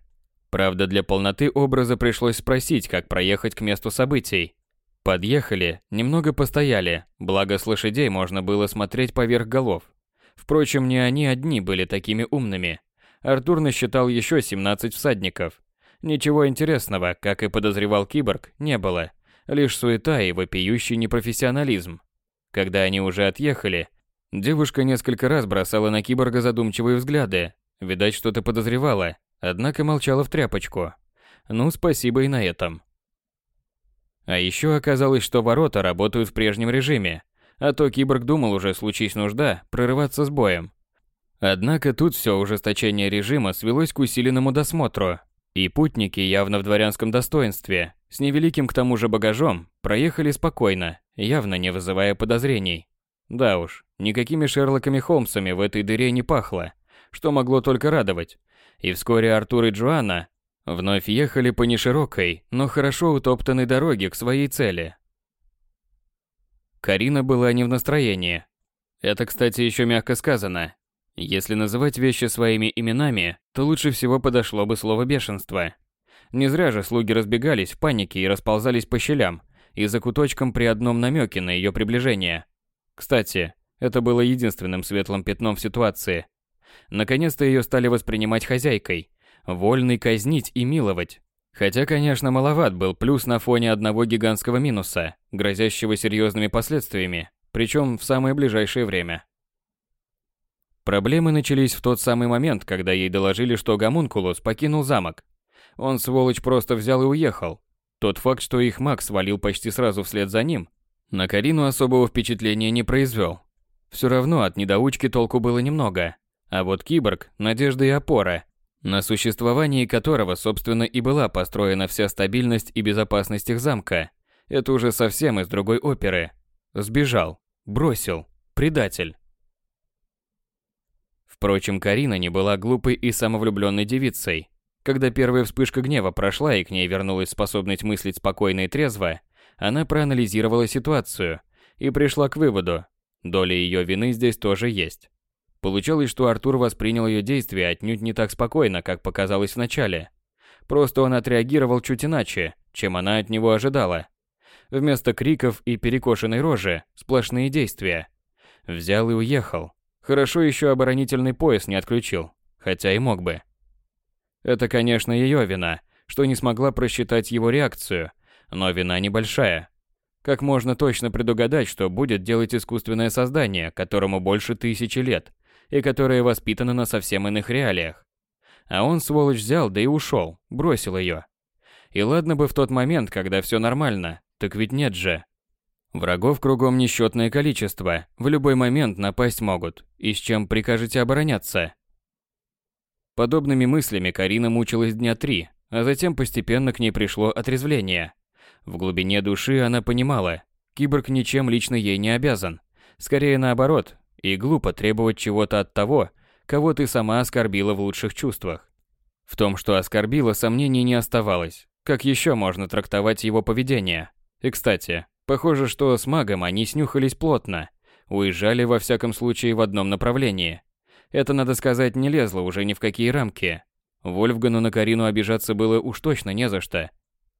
Правда, для полноты образа пришлось спросить, как проехать к месту событий. Подъехали, немного постояли, благо с лошадей можно было смотреть поверх голов. Впрочем, не они одни были такими умными. Артур насчитал еще 17 всадников. Ничего интересного, как и подозревал киборг, не было. Лишь суета и вопиющий непрофессионализм. Когда они уже отъехали, девушка несколько раз бросала на киборга задумчивые взгляды. Видать, что-то подозревала, однако молчала в тряпочку. Ну, спасибо и на этом. А еще оказалось, что ворота работают в прежнем режиме, а то киборг думал уже, случись нужда, прорываться с боем. Однако тут все ужесточение режима свелось к усиленному досмотру, и путники явно в дворянском достоинстве, с невеликим к тому же багажом, проехали спокойно, явно не вызывая подозрений. Да уж, никакими Шерлоками Холмсами в этой дыре не пахло, что могло только радовать. И вскоре Артур и Джоанна вновь ехали по неширокой, но хорошо утоптанной дороге к своей цели. Карина была не в настроении. Это, кстати, еще мягко сказано. Если называть вещи своими именами, то лучше всего подошло бы слово «бешенство». Не зря же слуги разбегались в панике и расползались по щелям и за куточком при одном намеке на ее приближение. Кстати, это было единственным светлым пятном в ситуации. Наконец-то ее стали воспринимать хозяйкой, вольной казнить и миловать. Хотя, конечно, маловат был плюс на фоне одного гигантского минуса, грозящего серьезными последствиями, причем в самое ближайшее время. Проблемы начались в тот самый момент, когда ей доложили, что Гомункулус покинул замок. Он, сволочь, просто взял и уехал. Тот факт, что их маг свалил почти сразу вслед за ним, на Карину особого впечатления не произвел. Все равно от недоучки толку было немного. А вот киборг – надежда и опора. На существовании которого, собственно, и была построена вся стабильность и безопасность их замка. Это уже совсем из другой оперы. Сбежал, бросил, предатель. Впрочем, Карина не была глупой и самовлюбленной девицей. Когда первая вспышка гнева прошла и к ней вернулась способность мыслить спокойно и трезво, она проанализировала ситуацию и пришла к выводу, доля ее вины здесь тоже есть. Получалось, что Артур воспринял ее действия отнюдь не так спокойно, как показалось вначале. Просто он отреагировал чуть иначе, чем она от него ожидала. Вместо криков и перекошенной рожи – сплошные действия. Взял и уехал. Хорошо еще оборонительный пояс не отключил, хотя и мог бы. Это, конечно, ее вина, что не смогла просчитать его реакцию, но вина небольшая. Как можно точно предугадать, что будет делать искусственное создание, которому больше тысячи лет, и которая воспитана на совсем иных реалиях. А он, сволочь, взял, да и ушел, бросил ее. И ладно бы в тот момент, когда все нормально, так ведь нет же. Врагов кругом несчетное количество, в любой момент напасть могут, и с чем прикажете обороняться? Подобными мыслями Карина мучилась дня три, а затем постепенно к ней пришло отрезвление. В глубине души она понимала, киборг ничем лично ей не обязан. Скорее наоборот, и глупо требовать чего-то от того, кого ты сама оскорбила в лучших чувствах. В том, что оскорбила, сомнений не оставалось. Как еще можно трактовать его поведение? И, кстати, похоже, что с магом они снюхались плотно. Уезжали, во всяком случае, в одном направлении. Это, надо сказать, не лезло уже ни в какие рамки. Вольфгану на Карину обижаться было уж точно не за что.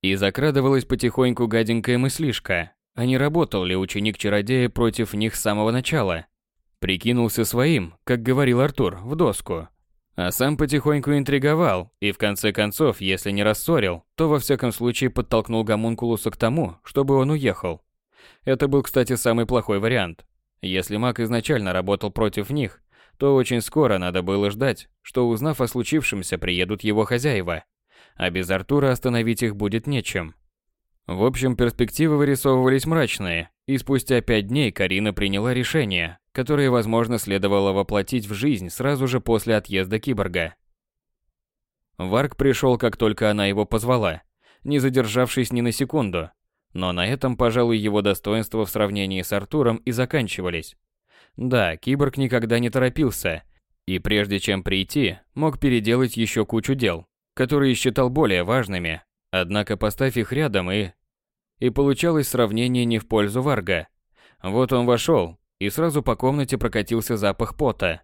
И закрадывалась потихоньку гаденькая мыслишка, а не работал ли ученик-чародея против них с самого начала. Прикинулся своим, как говорил Артур, в доску. А сам потихоньку интриговал, и в конце концов, если не рассорил, то во всяком случае подтолкнул гомункулуса к тому, чтобы он уехал. Это был, кстати, самый плохой вариант. Если маг изначально работал против них, то очень скоро надо было ждать, что узнав о случившемся, приедут его хозяева. А без Артура остановить их будет нечем. В общем, перспективы вырисовывались мрачные, и спустя пять дней Карина приняла решение, которое, возможно, следовало воплотить в жизнь сразу же после отъезда киборга. Варк пришел, как только она его позвала, не задержавшись ни на секунду. Но на этом, пожалуй, его достоинства в сравнении с Артуром и заканчивались. Да, киборг никогда не торопился, и прежде чем прийти, мог переделать еще кучу дел, которые считал более важными, однако поставь их рядом и... И получалось сравнение не в пользу Варга. Вот он вошел, и сразу по комнате прокатился запах пота.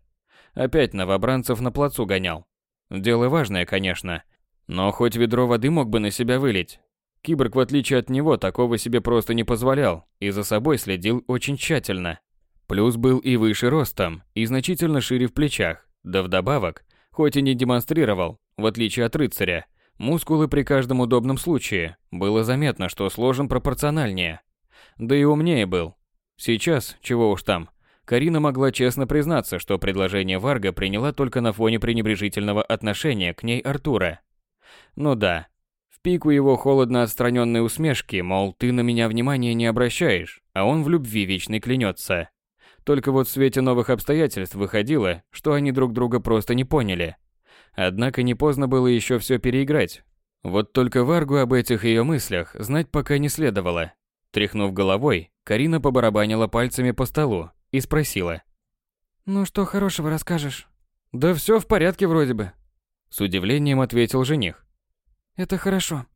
Опять новобранцев на плацу гонял. Дело важное, конечно, но хоть ведро воды мог бы на себя вылить. Киборг, в отличие от него, такого себе просто не позволял и за собой следил очень тщательно. Плюс был и выше ростом, и значительно шире в плечах, да вдобавок, хоть и не демонстрировал, в отличие от рыцаря, мускулы при каждом удобном случае, было заметно, что сложен пропорциональнее. Да и умнее был, Сейчас, чего уж там, Карина могла честно признаться, что предложение Варга приняла только на фоне пренебрежительного отношения к ней Артура. Ну да, в пику его холодно отстраненной усмешки, мол, ты на меня внимания не обращаешь, а он в любви вечной клянется. Только вот в свете новых обстоятельств выходило, что они друг друга просто не поняли. Однако не поздно было еще все переиграть. Вот только Варгу об этих ее мыслях знать пока не следовало. Тряхнув головой, Карина побарабанила пальцами по столу и спросила. «Ну что хорошего расскажешь?» «Да все в порядке вроде бы», — с удивлением ответил жених. «Это хорошо.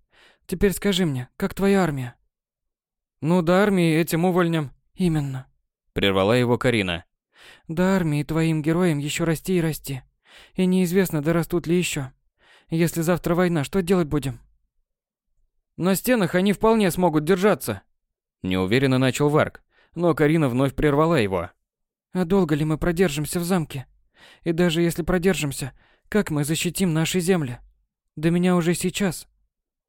Теперь скажи мне, как твоя армия?» «Ну, до армии этим увольням». «Именно», — прервала его Карина. «До армии твоим героям еще расти и расти. И неизвестно, дорастут ли еще. Если завтра война, что делать будем?» «На стенах они вполне смогут держаться», Неуверенно начал Варк, но Карина вновь прервала его. «А долго ли мы продержимся в замке? И даже если продержимся, как мы защитим наши земли? До меня уже сейчас...»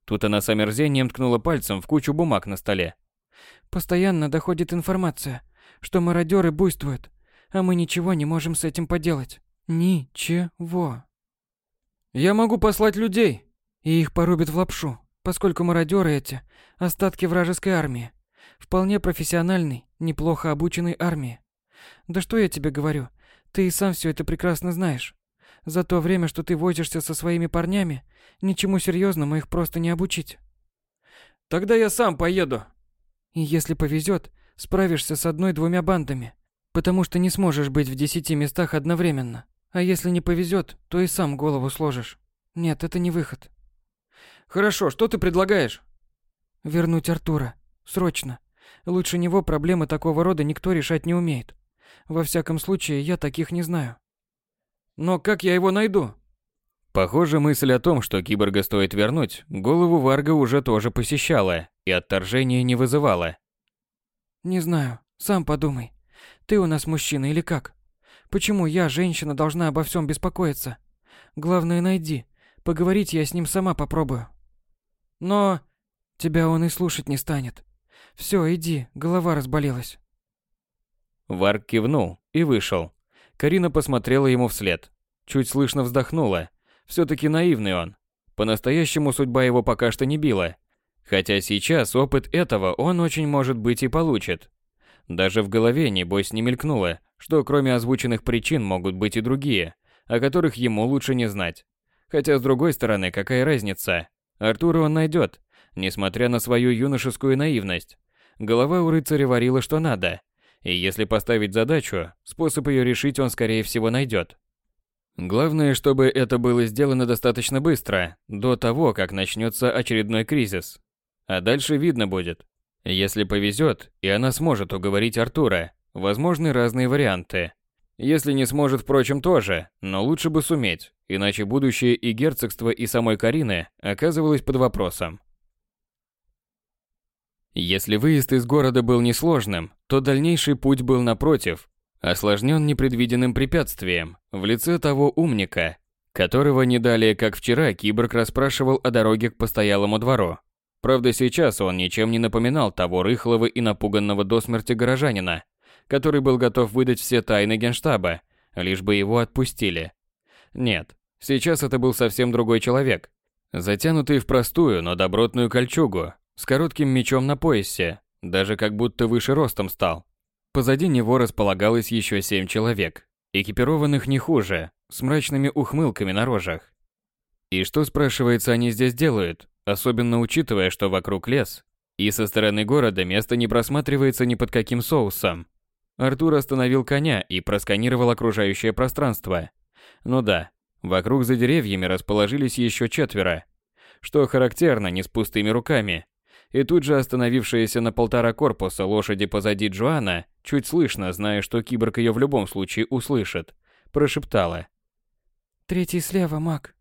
Тут она с омерзением ткнула пальцем в кучу бумаг на столе. «Постоянно доходит информация, что мародеры буйствуют, а мы ничего не можем с этим поделать. Ничего. Я могу послать людей. И их порубят в лапшу, поскольку мародеры эти – остатки вражеской армии вполне профессиональной, неплохо обученной армии. Да что я тебе говорю, ты и сам все это прекрасно знаешь. За то время, что ты возишься со своими парнями, ничему серьезному их просто не обучить. Тогда я сам поеду. И если повезет, справишься с одной-двумя бандами, потому что не сможешь быть в десяти местах одновременно. А если не повезет, то и сам голову сложишь. Нет, это не выход. Хорошо, что ты предлагаешь? Вернуть Артура. Срочно. Лучше него проблемы такого рода никто решать не умеет. Во всяком случае, я таких не знаю. Но как я его найду? Похоже, мысль о том, что киборга стоит вернуть, голову Варга уже тоже посещала и отторжения не вызывала. Не знаю, сам подумай. Ты у нас мужчина или как? Почему я, женщина, должна обо всем беспокоиться? Главное, найди. Поговорить я с ним сама попробую. Но тебя он и слушать не станет. Все, иди, голова разболелась. Варк кивнул и вышел. Карина посмотрела ему вслед. Чуть слышно вздохнула. все таки наивный он. По-настоящему судьба его пока что не била. Хотя сейчас опыт этого он очень может быть и получит. Даже в голове, небось, не мелькнуло, что кроме озвученных причин могут быть и другие, о которых ему лучше не знать. Хотя, с другой стороны, какая разница? Артура он найдет, несмотря на свою юношескую наивность. Голова у рыцаря варила что надо, и если поставить задачу, способ ее решить он скорее всего найдет. Главное, чтобы это было сделано достаточно быстро, до того, как начнется очередной кризис. А дальше видно будет. Если повезет, и она сможет уговорить Артура, возможны разные варианты. Если не сможет, впрочем, тоже, но лучше бы суметь, иначе будущее и герцогство, и самой Карины оказывалось под вопросом. Если выезд из города был несложным, то дальнейший путь был напротив, осложнен непредвиденным препятствием в лице того умника, которого не далее как вчера киборг расспрашивал о дороге к постоялому двору. Правда, сейчас он ничем не напоминал того рыхлого и напуганного до смерти горожанина, который был готов выдать все тайны генштаба, лишь бы его отпустили. Нет, сейчас это был совсем другой человек, затянутый в простую, но добротную кольчугу, с коротким мечом на поясе, даже как будто выше ростом стал. Позади него располагалось еще семь человек, экипированных не хуже, с мрачными ухмылками на рожах. И что, спрашивается, они здесь делают, особенно учитывая, что вокруг лес, и со стороны города место не просматривается ни под каким соусом. Артур остановил коня и просканировал окружающее пространство. Ну да, вокруг за деревьями расположились еще четверо. Что характерно, не с пустыми руками, и тут же остановившаяся на полтора корпуса лошади позади Джоанна, чуть слышно, зная, что киборг ее в любом случае услышит, прошептала. «Третий слева, маг».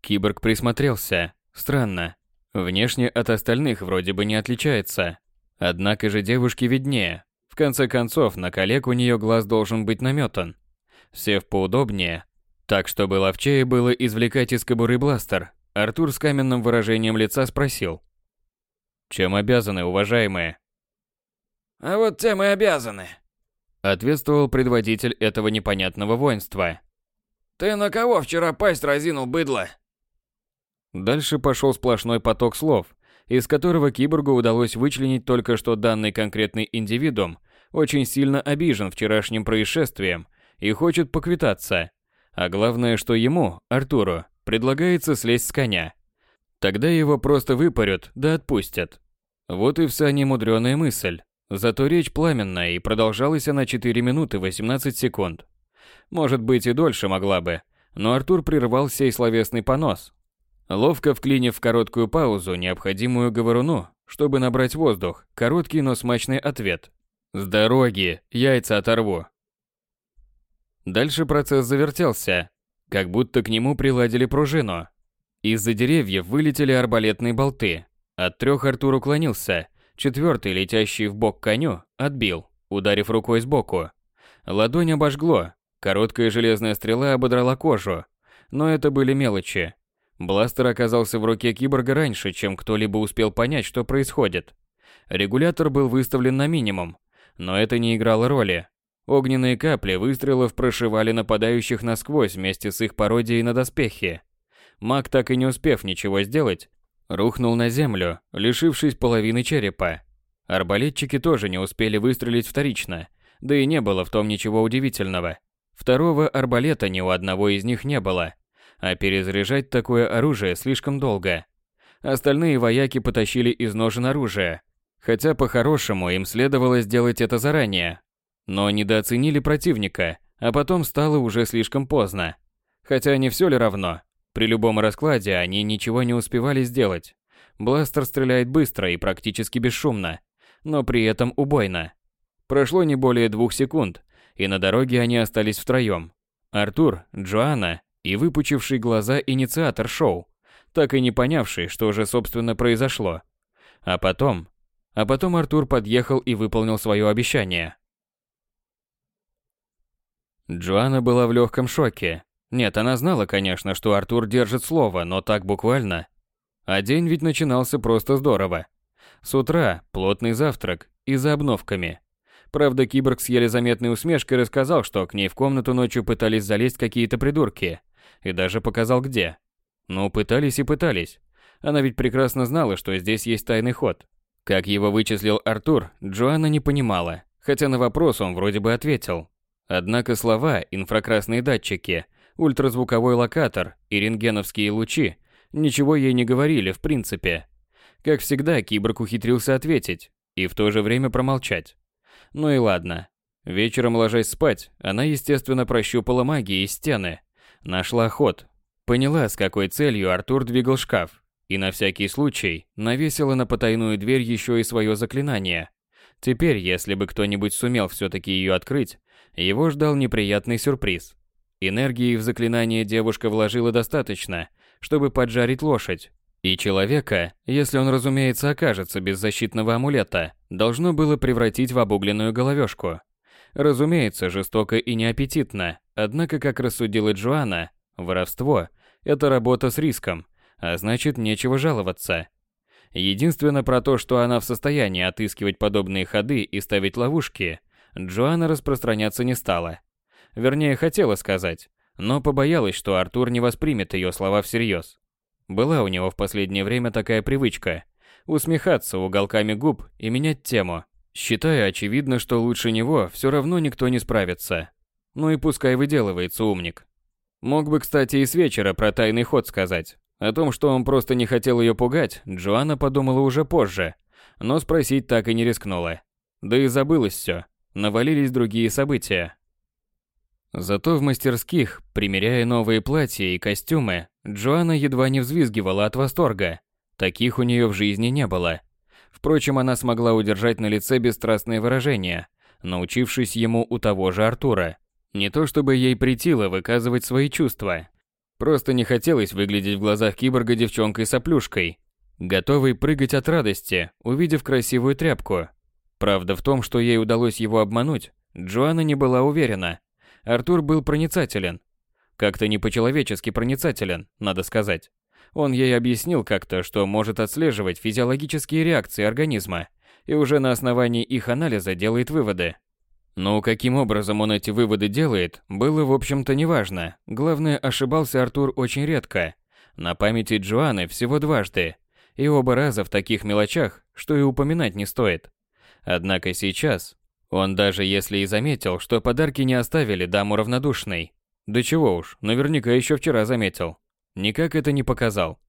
Киборг присмотрелся. Странно. Внешне от остальных вроде бы не отличается. Однако же девушке виднее. Конце концов, на коллег у нее глаз должен быть наметан. Сев поудобнее, так чтобы ловчее было извлекать из кобуры бластер, Артур с каменным выражением лица спросил. Чем обязаны, уважаемые? А вот тем и обязаны. Ответствовал предводитель этого непонятного воинства. Ты на кого вчера пасть разинул, быдло? Дальше пошел сплошной поток слов, из которого киборгу удалось вычленить только что данный конкретный индивидуум очень сильно обижен вчерашним происшествием и хочет поквитаться. А главное, что ему, Артуру, предлагается слезть с коня. Тогда его просто выпарют, да отпустят. Вот и вся немудрёная мысль. Зато речь пламенная, и продолжалась она 4 минуты 18 секунд. Может быть и дольше могла бы, но Артур прервал сей словесный понос. Ловко вклинив в короткую паузу необходимую говоруну, чтобы набрать воздух, короткий, но смачный ответ. «С дороги, яйца оторву». Дальше процесс завертелся, как будто к нему приладили пружину. Из-за деревьев вылетели арбалетные болты. От трех Артур уклонился, четвертый, летящий в бок коню, отбил, ударив рукой сбоку. Ладонь обожгло, короткая железная стрела ободрала кожу. Но это были мелочи. Бластер оказался в руке киборга раньше, чем кто-либо успел понять, что происходит. Регулятор был выставлен на минимум, но это не играло роли. Огненные капли выстрелов прошивали нападающих насквозь вместе с их пародией на доспехи. Маг, так и не успев ничего сделать, рухнул на землю, лишившись половины черепа. Арбалетчики тоже не успели выстрелить вторично, да и не было в том ничего удивительного. Второго арбалета ни у одного из них не было, а перезаряжать такое оружие слишком долго. Остальные вояки потащили из ножен оружие, хотя по-хорошему им следовало сделать это заранее. Но недооценили противника, а потом стало уже слишком поздно. Хотя не все ли равно? При любом раскладе они ничего не успевали сделать. Бластер стреляет быстро и практически бесшумно, но при этом убойно. Прошло не более двух секунд, и на дороге они остались втроем. Артур, Джоанна и выпучивший глаза инициатор шоу, так и не понявший, что же собственно произошло. А потом... А потом Артур подъехал и выполнил свое обещание. Джоанна была в легком шоке. Нет, она знала, конечно, что Артур держит слово, но так буквально. А день ведь начинался просто здорово. С утра плотный завтрак и за обновками. Правда, киборг с еле заметной усмешкой рассказал, что к ней в комнату ночью пытались залезть какие-то придурки. И даже показал где. Ну, пытались и пытались. Она ведь прекрасно знала, что здесь есть тайный ход. Как его вычислил Артур, Джоанна не понимала, хотя на вопрос он вроде бы ответил. Однако слова «инфракрасные датчики», «ультразвуковой локатор» и «рентгеновские лучи» ничего ей не говорили в принципе. Как всегда, киборг ухитрился ответить и в то же время промолчать. Ну и ладно. Вечером ложась спать, она, естественно, прощупала магией стены. Нашла ход. Поняла, с какой целью Артур двигал шкаф. И на всякий случай навесила на потайную дверь еще и свое заклинание. Теперь, если бы кто-нибудь сумел все-таки ее открыть, его ждал неприятный сюрприз. Энергии в заклинание девушка вложила достаточно, чтобы поджарить лошадь. И человека, если он, разумеется, окажется без защитного амулета, должно было превратить в обугленную головешку. Разумеется, жестоко и неаппетитно, однако, как рассудила Джоанна, воровство – это работа с риском, а значит, нечего жаловаться. Единственное про то, что она в состоянии отыскивать подобные ходы и ставить ловушки, Джоанна распространяться не стала. Вернее, хотела сказать, но побоялась, что Артур не воспримет ее слова всерьез. Была у него в последнее время такая привычка – усмехаться уголками губ и менять тему, считая очевидно, что лучше него все равно никто не справится. Ну и пускай выделывается умник. Мог бы, кстати, и с вечера про тайный ход сказать. О том, что он просто не хотел ее пугать, Джоанна подумала уже позже, но спросить так и не рискнула. Да и забылось все навалились другие события. Зато в мастерских, примеряя новые платья и костюмы, Джоанна едва не взвизгивала от восторга. Таких у нее в жизни не было. Впрочем, она смогла удержать на лице бесстрастное выражение, научившись ему у того же Артура. Не то чтобы ей притило выказывать свои чувства. Просто не хотелось выглядеть в глазах киборга девчонкой-соплюшкой, готовой прыгать от радости, увидев красивую тряпку, Правда в том, что ей удалось его обмануть, Джоанна не была уверена. Артур был проницателен. Как-то не по-человечески проницателен, надо сказать. Он ей объяснил как-то, что может отслеживать физиологические реакции организма и уже на основании их анализа делает выводы. Но каким образом он эти выводы делает, было в общем-то неважно. Главное, ошибался Артур очень редко. На памяти Джоанны всего дважды. И оба раза в таких мелочах, что и упоминать не стоит. Однако сейчас он даже если и заметил, что подарки не оставили даму равнодушной, да чего уж, наверняка еще вчера заметил, никак это не показал.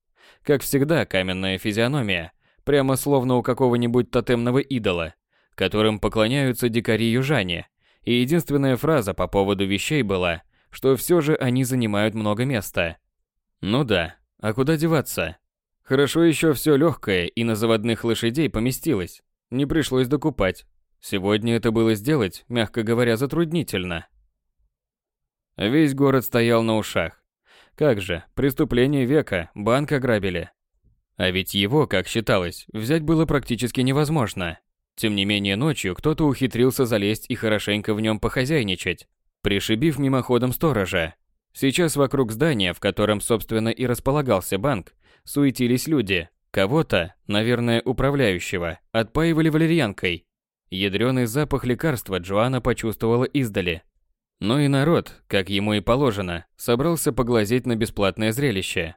Как всегда, каменная физиономия, прямо словно у какого-нибудь тотемного идола, которым поклоняются дикари-южане, и единственная фраза по поводу вещей была, что все же они занимают много места. Ну да, а куда деваться? Хорошо еще все легкое и на заводных лошадей поместилось. Не пришлось докупать. Сегодня это было сделать, мягко говоря, затруднительно. Весь город стоял на ушах. Как же, преступление века, банк ограбили. А ведь его, как считалось, взять было практически невозможно. Тем не менее, ночью кто-то ухитрился залезть и хорошенько в нем похозяйничать, пришибив мимоходом сторожа. Сейчас вокруг здания, в котором, собственно, и располагался банк, суетились люди, Кого-то, наверное, управляющего, отпаивали валерьянкой. Ядрёный запах лекарства Джоанна почувствовала издали. Но и народ, как ему и положено, собрался поглазеть на бесплатное зрелище.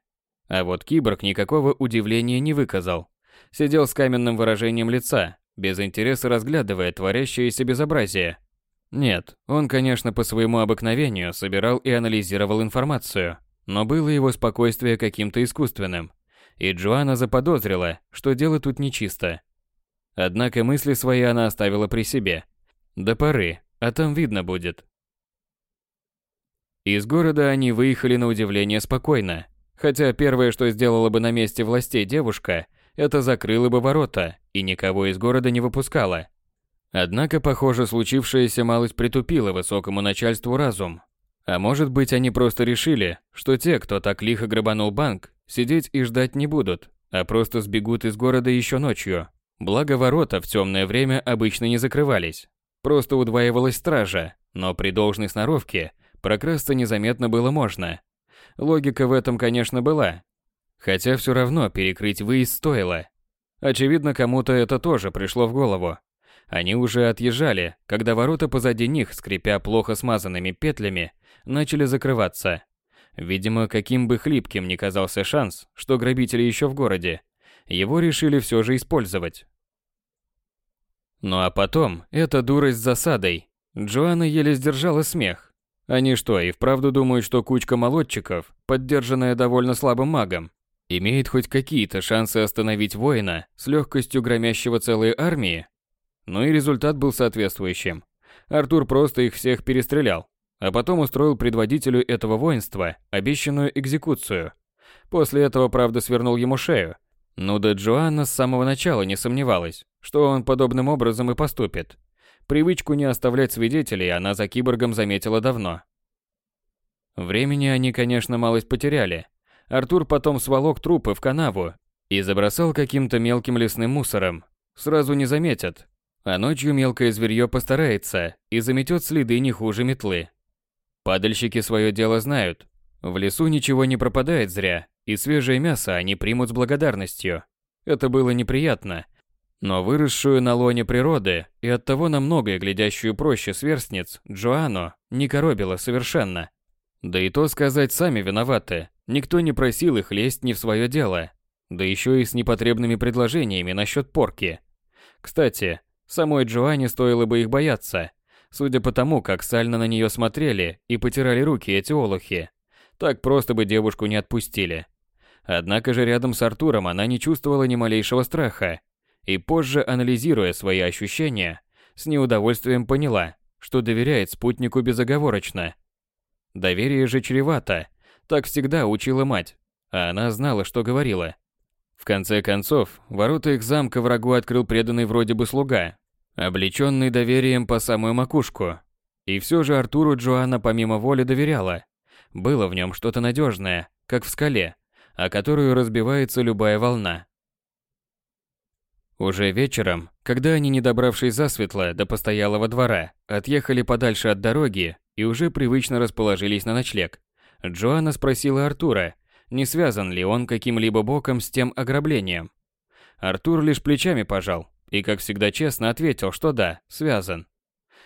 А вот киборг никакого удивления не выказал. Сидел с каменным выражением лица, без интереса разглядывая творящееся безобразие. Нет, он, конечно, по своему обыкновению собирал и анализировал информацию, но было его спокойствие каким-то искусственным, и Джоанна заподозрила, что дело тут нечисто. Однако мысли свои она оставила при себе. До поры, а там видно будет. Из города они выехали на удивление спокойно, хотя первое, что сделала бы на месте властей девушка, это закрыла бы ворота и никого из города не выпускала. Однако, похоже, случившееся малость притупило высокому начальству разум. А может быть, они просто решили, что те, кто так лихо грабанул банк, сидеть и ждать не будут, а просто сбегут из города еще ночью. Благо ворота в темное время обычно не закрывались. Просто удваивалась стража, но при должной сноровке прокрасться незаметно было можно. Логика в этом, конечно, была. Хотя все равно перекрыть выезд стоило. Очевидно, кому-то это тоже пришло в голову. Они уже отъезжали, когда ворота позади них, скрипя плохо смазанными петлями, начали закрываться. Видимо, каким бы хлипким ни казался шанс, что грабители еще в городе, его решили все же использовать. Ну а потом, эта дурость с засадой. Джоанна еле сдержала смех. Они что, и вправду думают, что кучка молодчиков, поддержанная довольно слабым магом, имеет хоть какие-то шансы остановить воина с легкостью громящего целые армии? Ну и результат был соответствующим. Артур просто их всех перестрелял, а потом устроил предводителю этого воинства обещанную экзекуцию. После этого, правда, свернул ему шею. Ну да Джоанна с самого начала не сомневалась, что он подобным образом и поступит. Привычку не оставлять свидетелей она за киборгом заметила давно. Времени они, конечно, малость потеряли. Артур потом сволок трупы в канаву и забросал каким-то мелким лесным мусором. Сразу не заметят, а ночью мелкое зверье постарается и заметет следы не хуже метлы. Падальщики свое дело знают. В лесу ничего не пропадает зря, и свежее мясо они примут с благодарностью. Это было неприятно, но выросшую на лоне природы и оттого на многое глядящую проще сверстниц Джоанну не коробило совершенно. Да и то сказать сами виноваты, никто не просил их лезть не в свое дело. Да еще и с непотребными предложениями насчет порки. Кстати, Самой Джоанне стоило бы их бояться, судя по тому, как сально на нее смотрели и потирали руки эти олухи. Так просто бы девушку не отпустили. Однако же рядом с Артуром она не чувствовала ни малейшего страха. И позже, анализируя свои ощущения, с неудовольствием поняла, что доверяет спутнику безоговорочно. Доверие же чревато, так всегда учила мать, а она знала, что говорила. В конце концов, ворота их замка врагу открыл преданный вроде бы слуга, облеченный доверием по самую макушку. И все же Артуру Джоанна помимо воли доверяла. Было в нем что-то надежное, как в скале, о которую разбивается любая волна. Уже вечером, когда они, не добравшись засветло до постоялого двора, отъехали подальше от дороги и уже привычно расположились на ночлег, Джоанна спросила Артура, не связан ли он каким-либо боком с тем ограблением. Артур лишь плечами пожал и, как всегда, честно ответил, что да, связан.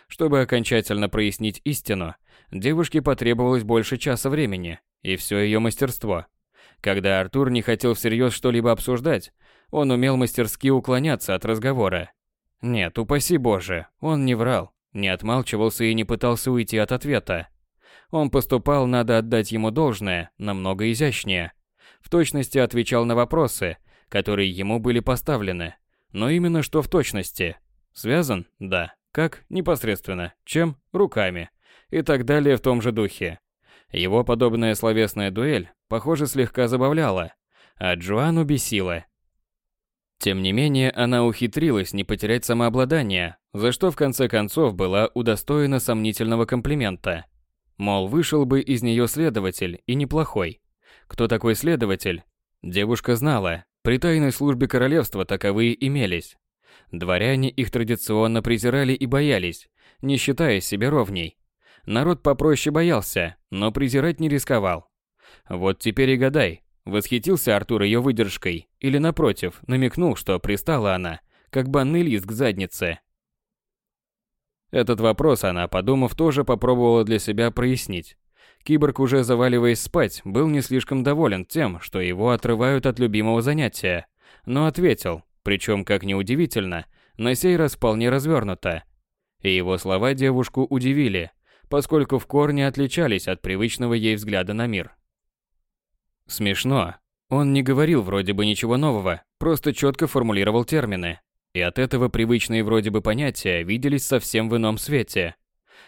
Чтобы окончательно прояснить истину, девушке потребовалось больше часа времени и все ее мастерство. Когда Артур не хотел всерьез что-либо обсуждать, он умел мастерски уклоняться от разговора. Нет, упаси боже, он не врал, не отмалчивался и не пытался уйти от ответа. Он поступал, надо отдать ему должное, намного изящнее. В точности отвечал на вопросы, которые ему были поставлены. Но именно что в точности. Связан? Да. Как? Непосредственно. Чем? Руками. И так далее в том же духе. Его подобная словесная дуэль, похоже, слегка забавляла, а Джоанну бесила. Тем не менее, она ухитрилась не потерять самообладание, за что в конце концов была удостоена сомнительного комплимента – Мол, вышел бы из нее следователь, и неплохой. Кто такой следователь? Девушка знала, при тайной службе королевства таковые имелись. Дворяне их традиционно презирали и боялись, не считая себя ровней. Народ попроще боялся, но презирать не рисковал. Вот теперь и гадай, восхитился Артур ее выдержкой или, напротив, намекнул, что пристала она, как банный лист к заднице. Этот вопрос она, подумав, тоже попробовала для себя прояснить. Киборг, уже заваливаясь спать, был не слишком доволен тем, что его отрывают от любимого занятия, но ответил, причем, как ни удивительно, на сей раз вполне развернуто. И его слова девушку удивили, поскольку в корне отличались от привычного ей взгляда на мир. Смешно. Он не говорил вроде бы ничего нового, просто четко формулировал термины. И от этого привычные вроде бы понятия виделись совсем в ином свете.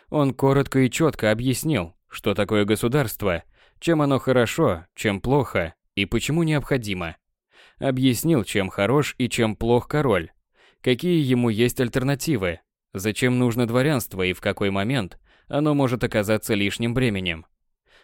Он коротко и четко объяснил, что такое государство, чем оно хорошо, чем плохо и почему необходимо. Объяснил, чем хорош и чем плох король, какие ему есть альтернативы, зачем нужно дворянство и в какой момент оно может оказаться лишним бременем.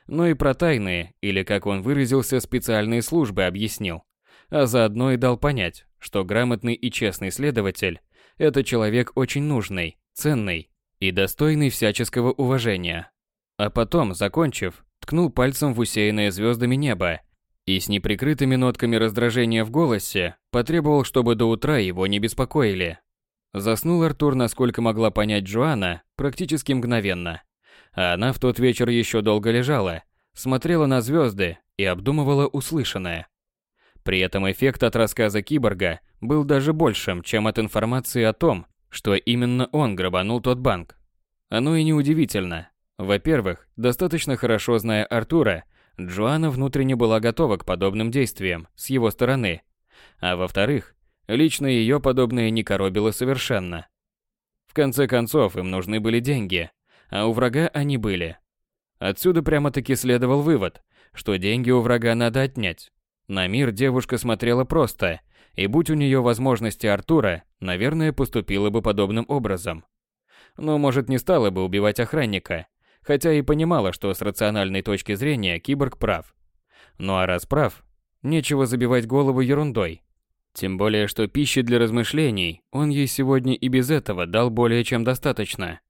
Ну и про тайные, или как он выразился, специальные службы объяснил. А заодно и дал понять, что грамотный и честный следователь – это человек очень нужный, ценный и достойный всяческого уважения. А потом, закончив, ткнул пальцем в усеянное звездами небо и с неприкрытыми нотками раздражения в голосе потребовал, чтобы до утра его не беспокоили. Заснул Артур, насколько могла понять Джоанна, практически мгновенно. А она в тот вечер еще долго лежала, смотрела на звезды и обдумывала услышанное. При этом эффект от рассказа киборга был даже большим, чем от информации о том, что именно он грабанул тот банк. Оно и неудивительно. Во-первых, достаточно хорошо зная Артура, Джоанна внутренне была готова к подобным действиям с его стороны. А во-вторых, Лично ее подобное не коробило совершенно. В конце концов, им нужны были деньги, а у врага они были. Отсюда прямо-таки следовал вывод, что деньги у врага надо отнять. На мир девушка смотрела просто, и будь у нее возможности Артура, наверное, поступила бы подобным образом. Но, может, не стала бы убивать охранника, хотя и понимала, что с рациональной точки зрения киборг прав. Ну а раз прав, нечего забивать голову ерундой. Тем более, что пищи для размышлений он ей сегодня и без этого дал более чем достаточно.